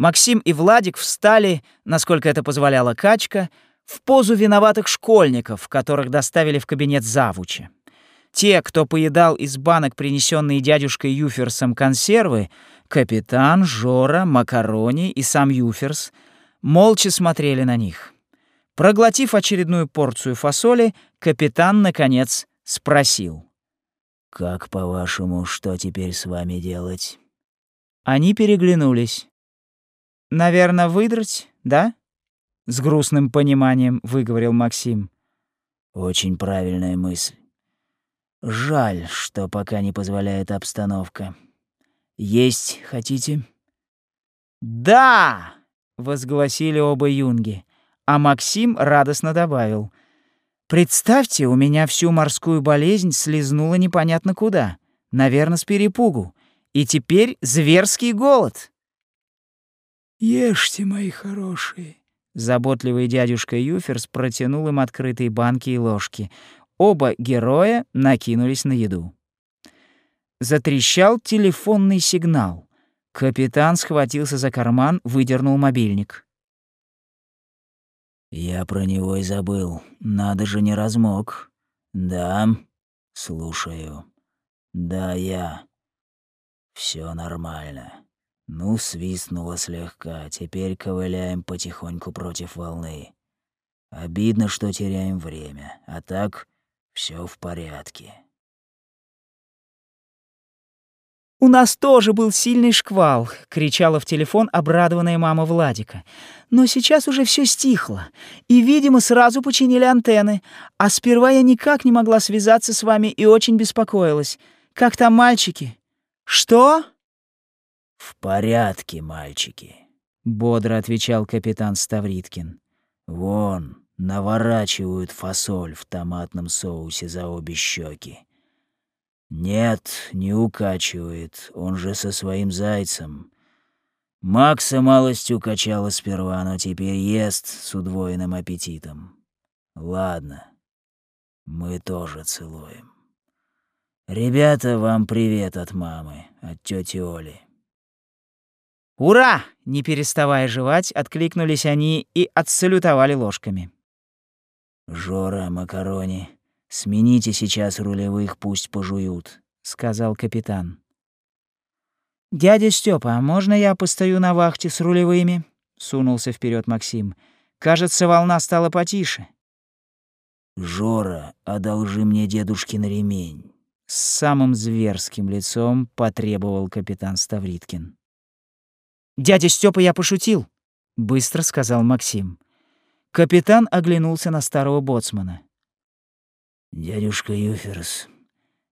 Speaker 2: Максим и Владик встали, насколько это позволяла качка, в позу виноватых школьников, которых доставили в кабинет завуча. Те, кто поедал из банок принесенные дядюшкой Юферсом консервы, капитан, Жора, Макарони и сам Юферс, молча смотрели на них. Проглотив очередную порцию фасоли, капитан, наконец, спросил. «Как, по-вашему, что теперь с вами делать?» Они переглянулись. Наверное, выдрать, да? С грустным пониманием выговорил Максим. Очень правильная мысль. Жаль, что пока не позволяет обстановка. Есть хотите? Да! Возгласили оба юнги, а Максим радостно добавил: Представьте, у меня всю морскую болезнь слезнула непонятно куда, наверное, с перепугу, и теперь зверский голод.
Speaker 3: Ешьте, мои хорошие.
Speaker 2: Заботливый дядюшка Юферс протянул им открытые банки и ложки. Оба героя накинулись на еду. Затрещал телефонный сигнал. Капитан схватился за карман, выдернул мобильник. «Я про него и забыл. Надо же не размок. Да, слушаю. Да, я. Все нормально». Ну, свистнуло слегка, теперь ковыляем потихоньку против волны. Обидно, что теряем время, а так все в порядке. «У нас тоже был сильный шквал», — кричала в телефон обрадованная мама Владика. «Но сейчас уже все стихло, и, видимо, сразу починили антенны. А сперва я никак не могла связаться с вами и очень беспокоилась. Как там мальчики?» «Что?» «В порядке, мальчики», — бодро отвечал капитан Ставриткин. «Вон, наворачивают фасоль в томатном соусе за обе щеки. Нет, не укачивает, он же со своим зайцем. Макса малость укачала сперва, но теперь ест с удвоенным аппетитом. Ладно, мы тоже целуем. Ребята, вам привет от мамы, от тети Оли. «Ура!» — не переставая жевать, откликнулись они и отсалютовали ложками. «Жора, Макарони, смените сейчас рулевых, пусть пожуют», — сказал капитан. «Дядя Степа, а можно я постою на вахте с рулевыми?» — сунулся вперед Максим. «Кажется, волна стала потише». «Жора, одолжи мне дедушкин ремень», — с самым зверским лицом потребовал капитан Ставриткин. «Дядя Степа, я пошутил», — быстро сказал Максим. Капитан оглянулся на старого боцмана. «Дядюшка Юферс,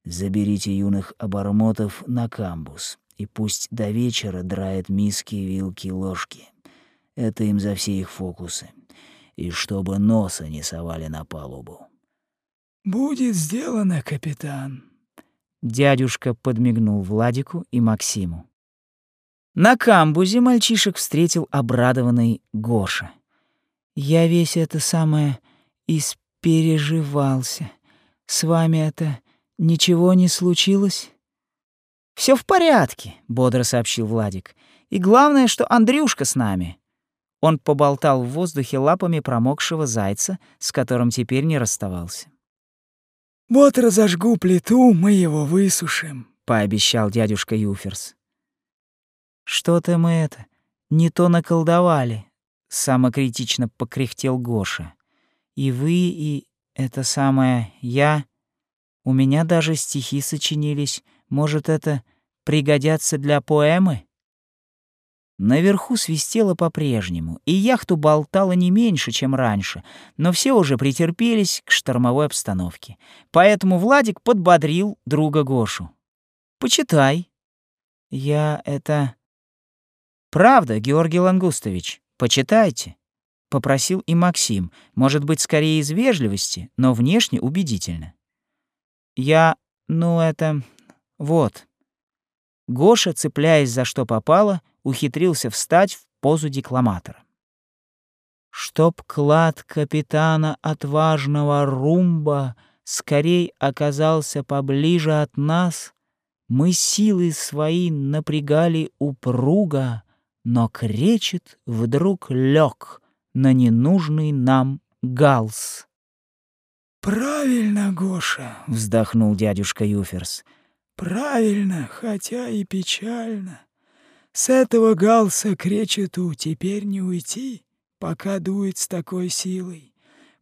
Speaker 2: заберите юных обормотов на камбус, и пусть до вечера драет миски, вилки, ложки. Это им за все их фокусы. И чтобы носа не совали на палубу».
Speaker 3: «Будет сделано, капитан».
Speaker 1: Дядюшка подмигнул Владику и Максиму. На камбузе мальчишек встретил обрадованный Гоша. «Я весь это самое испереживался. С вами это ничего не случилось?» Все в порядке», — бодро сообщил Владик. «И главное, что Андрюшка с нами». Он поболтал в воздухе лапами промокшего зайца, с которым теперь не расставался.
Speaker 3: «Вот разожгу плиту, мы его высушим», —
Speaker 1: пообещал дядюшка Юферс. «Что-то мы это, не то наколдовали», — самокритично покряхтел Гоша. «И вы, и это самое я. У меня даже стихи сочинились. Может, это пригодятся для поэмы?» Наверху свистело по-прежнему, и яхту болтало не меньше, чем раньше, но все уже претерпелись к штормовой обстановке. Поэтому Владик подбодрил друга Гошу. «Почитай». «Я это...» «Правда, Георгий Лангустович, почитайте», — попросил и Максим, может быть, скорее из вежливости, но внешне убедительно. «Я... ну это... вот». Гоша, цепляясь за что попало, ухитрился встать в позу декламатора. Чтоб клад капитана отважного Румба скорей оказался поближе от нас, мы силы свои напрягали упруга, но кречет вдруг лег на ненужный нам галс.
Speaker 3: «Правильно, Гоша», — вздохнул дядюшка Юферс. «Правильно, хотя и печально. С этого галса к речету теперь не уйти, пока дует с такой силой.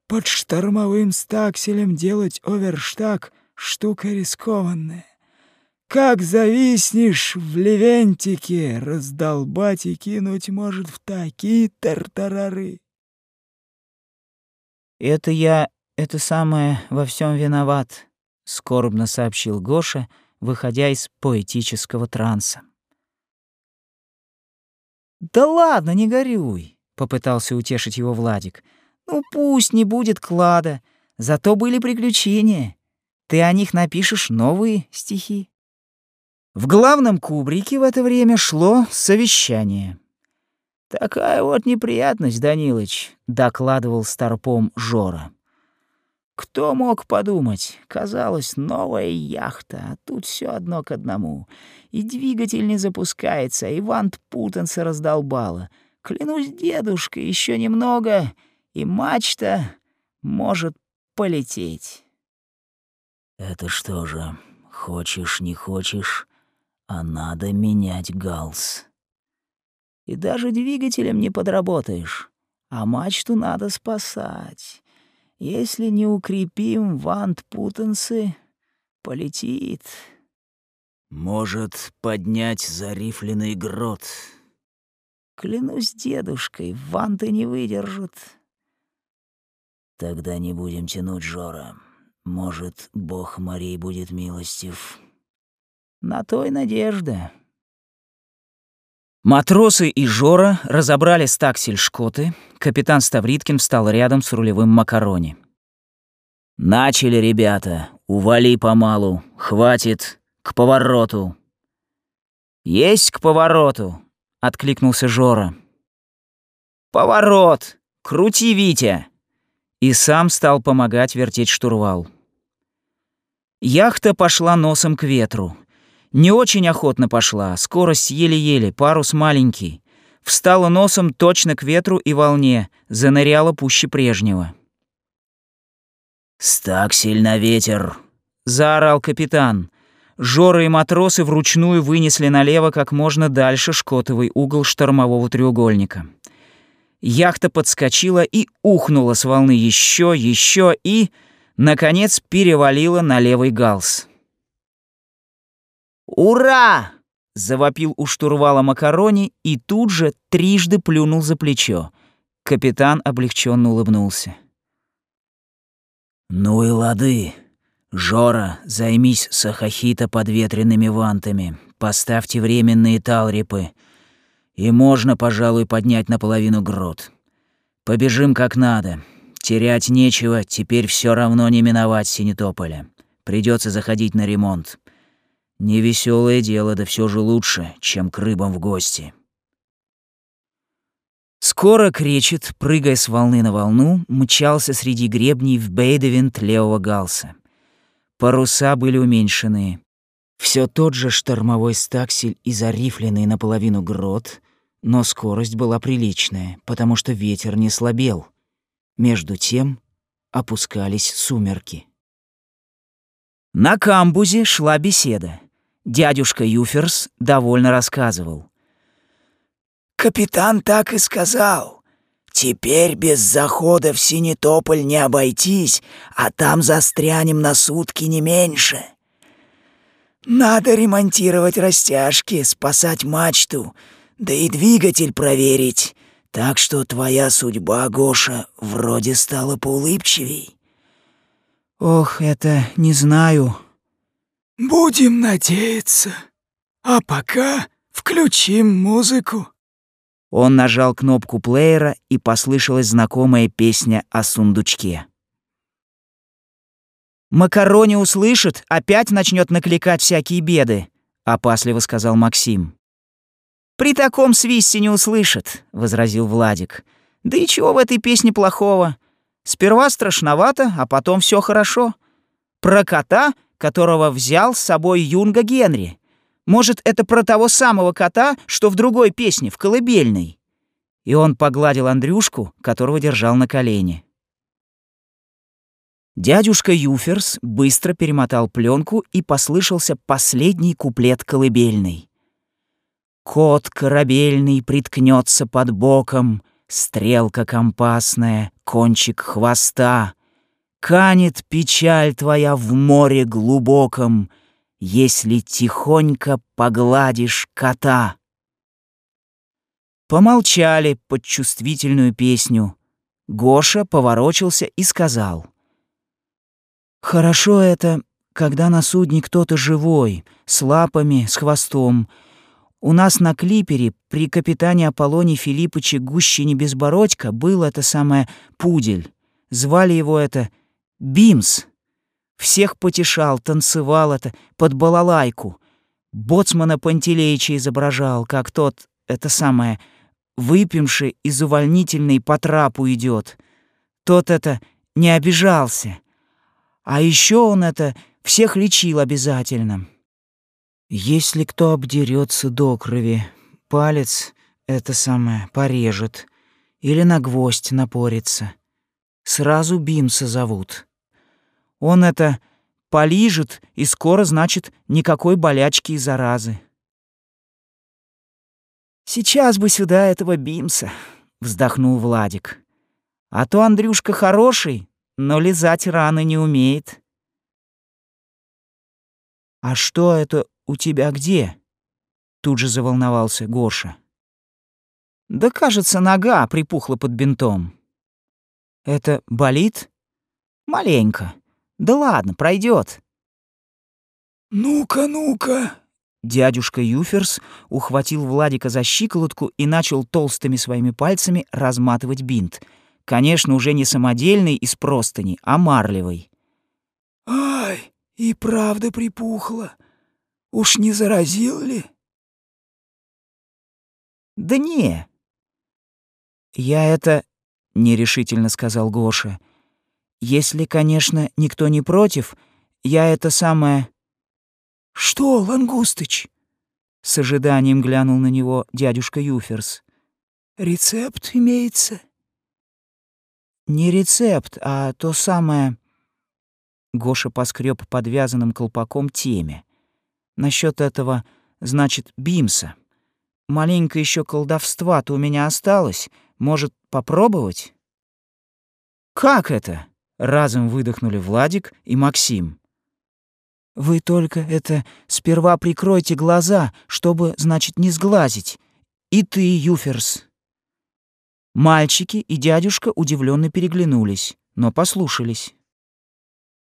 Speaker 3: Под штормовым стакселем делать оверштаг — штука рискованная. Как зависнешь в левентике, раздолбать и кинуть может в такие тартарары.
Speaker 1: «Это я, это самое, во всем виноват», — скорбно сообщил Гоша, выходя из поэтического транса. «Да ладно, не горюй», — попытался утешить его Владик. «Ну пусть не будет клада, зато были приключения. Ты о них напишешь новые стихи». В главном кубрике в это время шло совещание. «Такая вот неприятность, Данилыч», — докладывал старпом Жора. Кто мог подумать? Казалось, новая яхта, а тут все одно к одному. И двигатель не запускается, и вант путанца раздолбала. Клянусь, дедушка, еще немного, и мачта может полететь.
Speaker 2: Это что же, хочешь, не хочешь, а надо менять галс.
Speaker 1: И даже двигателем не подработаешь, а мачту надо спасать. Если не укрепим вант путанцы, полетит.
Speaker 2: Может, поднять зарифленный грот.
Speaker 1: Клянусь дедушкой, ванты не выдержат.
Speaker 2: Тогда не будем тянуть, Жора. Может, бог морей будет милостив.
Speaker 1: На той надежда.
Speaker 2: Матросы и Жора разобрали стаксель Шкоты. Капитан Ставриткин встал рядом с рулевым Макарони. «Начали, ребята. Ували помалу. Хватит. К повороту».
Speaker 1: «Есть к повороту», — откликнулся Жора. «Поворот! Крути, Витя!» И сам стал помогать вертеть штурвал. Яхта пошла носом к ветру. Не очень охотно пошла, скорость еле-еле, парус маленький. Встала носом точно к ветру и волне, заныряла пуще прежнего.
Speaker 2: «Стак сильно ветер!»
Speaker 1: — заорал капитан. Жора и матросы вручную вынесли налево как можно дальше шкотовый угол штормового треугольника. Яхта подскочила и ухнула с волны еще, еще и, наконец, перевалила на левый галс. «Ура!» — завопил у штурвала Макарони и тут же трижды плюнул за плечо. Капитан облегченно улыбнулся.
Speaker 2: «Ну и лады. Жора, займись Сахахита подветренными вантами. Поставьте временные талрипы. И можно, пожалуй, поднять наполовину грот. Побежим как надо. Терять нечего, теперь все равно не миновать Синетополя. Придется заходить на ремонт. Невеселое дело, да все же лучше, чем к рыбам в гости.
Speaker 1: Скоро кречет, прыгая с волны на волну, мчался среди гребней в бейдевинт левого галса. Паруса были уменьшены.
Speaker 2: Все тот же штормовой стаксель и зарифленный наполовину грот, но скорость была приличная, потому что ветер не слабел. Между тем опускались сумерки. На камбузе шла беседа. Дядюшка Юферс довольно рассказывал.
Speaker 3: «Капитан так и сказал. Теперь без захода в Синетополь не обойтись, а там застрянем на сутки не меньше. Надо ремонтировать растяжки, спасать мачту, да и двигатель проверить. Так что твоя судьба, Гоша, вроде стала поулыбчивей.
Speaker 1: Ох, это не знаю.
Speaker 3: Будем надеяться. А пока включим музыку.
Speaker 2: Он нажал кнопку плеера, и послышалась знакомая песня о сундучке.
Speaker 1: «Макарони услышит, опять начнет накликать всякие беды», — опасливо сказал Максим. «При таком свисте не услышит», — возразил Владик. «Да и чего в этой песне плохого? Сперва страшновато, а потом все хорошо. Про кота, которого взял с собой Юнга Генри. Может, это про того самого кота, что в другой песне, в колыбельной?» И он погладил Андрюшку, которого держал на колене. Дядюшка Юферс быстро перемотал пленку и послышался последний куплет колыбельной. Кот корабельный приткнется под боком, Стрелка компасная, кончик хвоста. Канет печаль твоя в море глубоком, Если тихонько погладишь кота. Помолчали под чувствительную песню. Гоша поворочился и сказал. «Хорошо это, когда на судне кто-то живой, с лапами, с хвостом, у нас на клипере при капитане Аполлоне Филиппыче Гущине Безбородько был это самое пудель. Звали его это Бимс. Всех потешал, танцевал это под балалайку. Боцмана Пантелеича изображал, как тот, это самое, выпивший из увольнительной по трапу идет. Тот это не обижался. А еще он это всех лечил обязательно. Если кто обдерется до крови, палец это самое порежет или на гвоздь напорится. Сразу Бимса зовут. Он это полижет, и скоро, значит, никакой болячки и заразы. «Сейчас бы сюда этого Бимса», — вздохнул Владик. «А то Андрюшка хороший, но лизать раны не умеет». «А что это у тебя где?» Тут же заволновался Гоша. «Да, кажется, нога припухла под бинтом». «Это болит?» «Маленько. Да ладно, пройдет.
Speaker 3: «Ну-ка, ну-ка!»
Speaker 1: Дядюшка Юферс ухватил Владика за щиколотку и начал толстыми своими пальцами разматывать бинт. Конечно, уже не самодельный из простыни, а марлевый.
Speaker 3: «Ай, и правда припухло. Уж не заразил ли?
Speaker 1: Да не. Я это нерешительно сказал Гоша. Если, конечно, никто не против, я это самое
Speaker 3: Что, Лангустыч?
Speaker 1: С ожиданием глянул на него дядюшка Юферс.
Speaker 3: Рецепт имеется?
Speaker 1: Не рецепт, а то самое Гоша поскреб подвязанным колпаком теме. Насчет этого, значит, Бимса. Маленько еще колдовства-то у меня осталось. Может, попробовать? Как это? Разом выдохнули Владик и Максим. Вы только это сперва прикройте глаза, чтобы, значит, не сглазить. И ты, Юферс. Мальчики и дядюшка удивленно переглянулись, но послушались.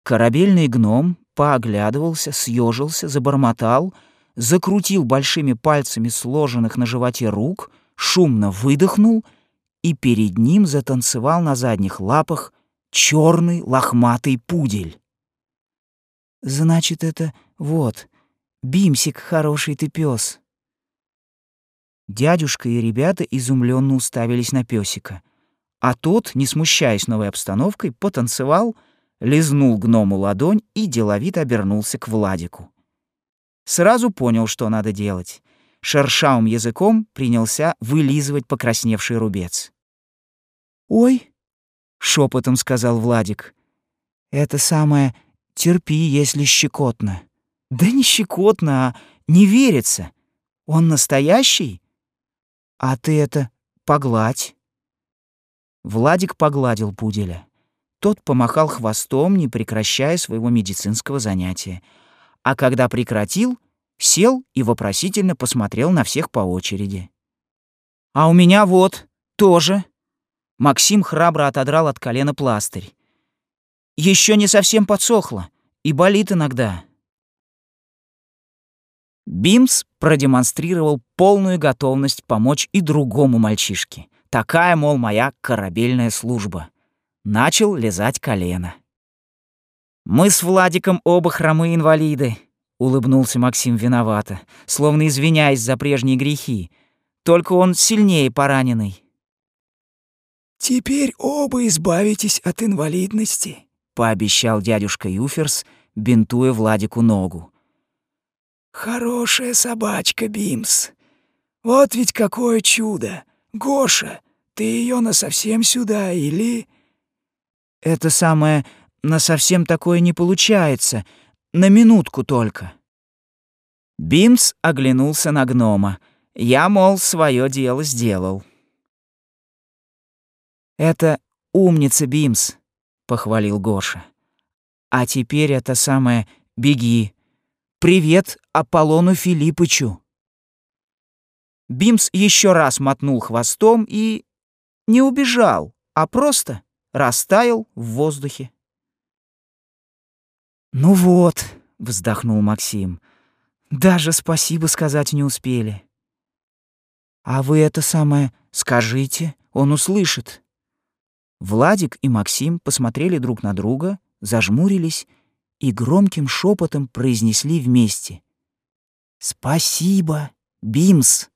Speaker 1: Корабельный гном пооглядывался, съежился, забормотал, закрутил большими пальцами сложенных на животе рук, шумно выдохнул, и перед ним затанцевал на задних лапах черный лохматый пудель. «Значит, это вот, Бимсик, хороший ты пес. Дядюшка и ребята изумленно уставились на песика, а тот, не смущаясь новой обстановкой, потанцевал — лизнул гному ладонь и деловито обернулся к Владику.
Speaker 2: сразу понял, что надо делать. Шершавым языком принялся вылизывать покрасневший рубец.
Speaker 1: «Ой!» — шепотом сказал Владик. «Это самое терпи, если щекотно». «Да не щекотно, а не верится. Он настоящий? А ты это погладь». Владик погладил пуделя. Тот помахал хвостом, не прекращая своего медицинского занятия. А когда прекратил, сел и вопросительно посмотрел на всех по очереди. «А у меня вот, тоже». Максим храбро отодрал от колена пластырь. Еще не совсем подсохло и болит иногда». Бимс продемонстрировал полную готовность помочь и другому мальчишке. Такая, мол, моя корабельная служба. Начал лизать колено. «Мы с Владиком оба хромые инвалиды», — улыбнулся Максим виновато, словно извиняясь за прежние грехи. «Только он сильнее пораненный».
Speaker 3: «Теперь оба избавитесь от инвалидности», —
Speaker 2: пообещал дядюшка Юферс, бинтуя Владику ногу.
Speaker 3: «Хорошая собачка, Бимс. Вот ведь какое чудо! Гоша, ты ее насовсем сюда или...»
Speaker 1: «Это самое на совсем такое не получается. На минутку только».
Speaker 2: Бимс оглянулся на гнома. Я, мол, свое дело сделал.
Speaker 1: «Это умница, Бимс», — похвалил Гоша. «А теперь это самое «беги». Привет Аполлону Филиппычу». Бимс еще раз мотнул хвостом и не убежал, а просто растаял в воздухе. «Ну вот», — вздохнул Максим, — «даже спасибо сказать не успели». «А вы это самое скажите, он услышит». Владик и Максим посмотрели друг на друга, зажмурились и громким шепотом произнесли вместе. «Спасибо, Бимс!»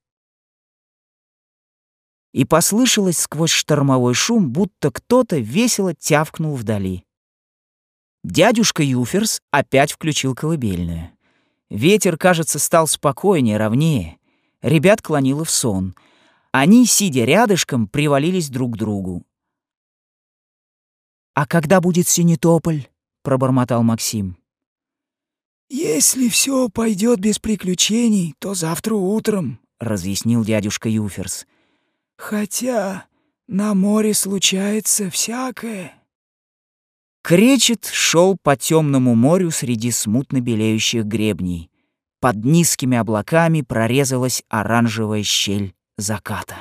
Speaker 1: и послышалось сквозь штормовой шум, будто кто-то весело тявкнул вдали. Дядюшка Юферс опять включил колыбельную. Ветер, кажется, стал спокойнее, ровнее. Ребят клонило в сон. Они, сидя рядышком, привалились друг к другу. «А когда будет Синетополь?» — пробормотал Максим.
Speaker 3: «Если все пойдет без приключений, то завтра утром», —
Speaker 2: разъяснил дядюшка Юферс.
Speaker 3: Хотя на море случается всякое.
Speaker 2: Кречет шел по темному морю среди смутно белеющих гребней. Под низкими облаками прорезалась оранжевая щель заката.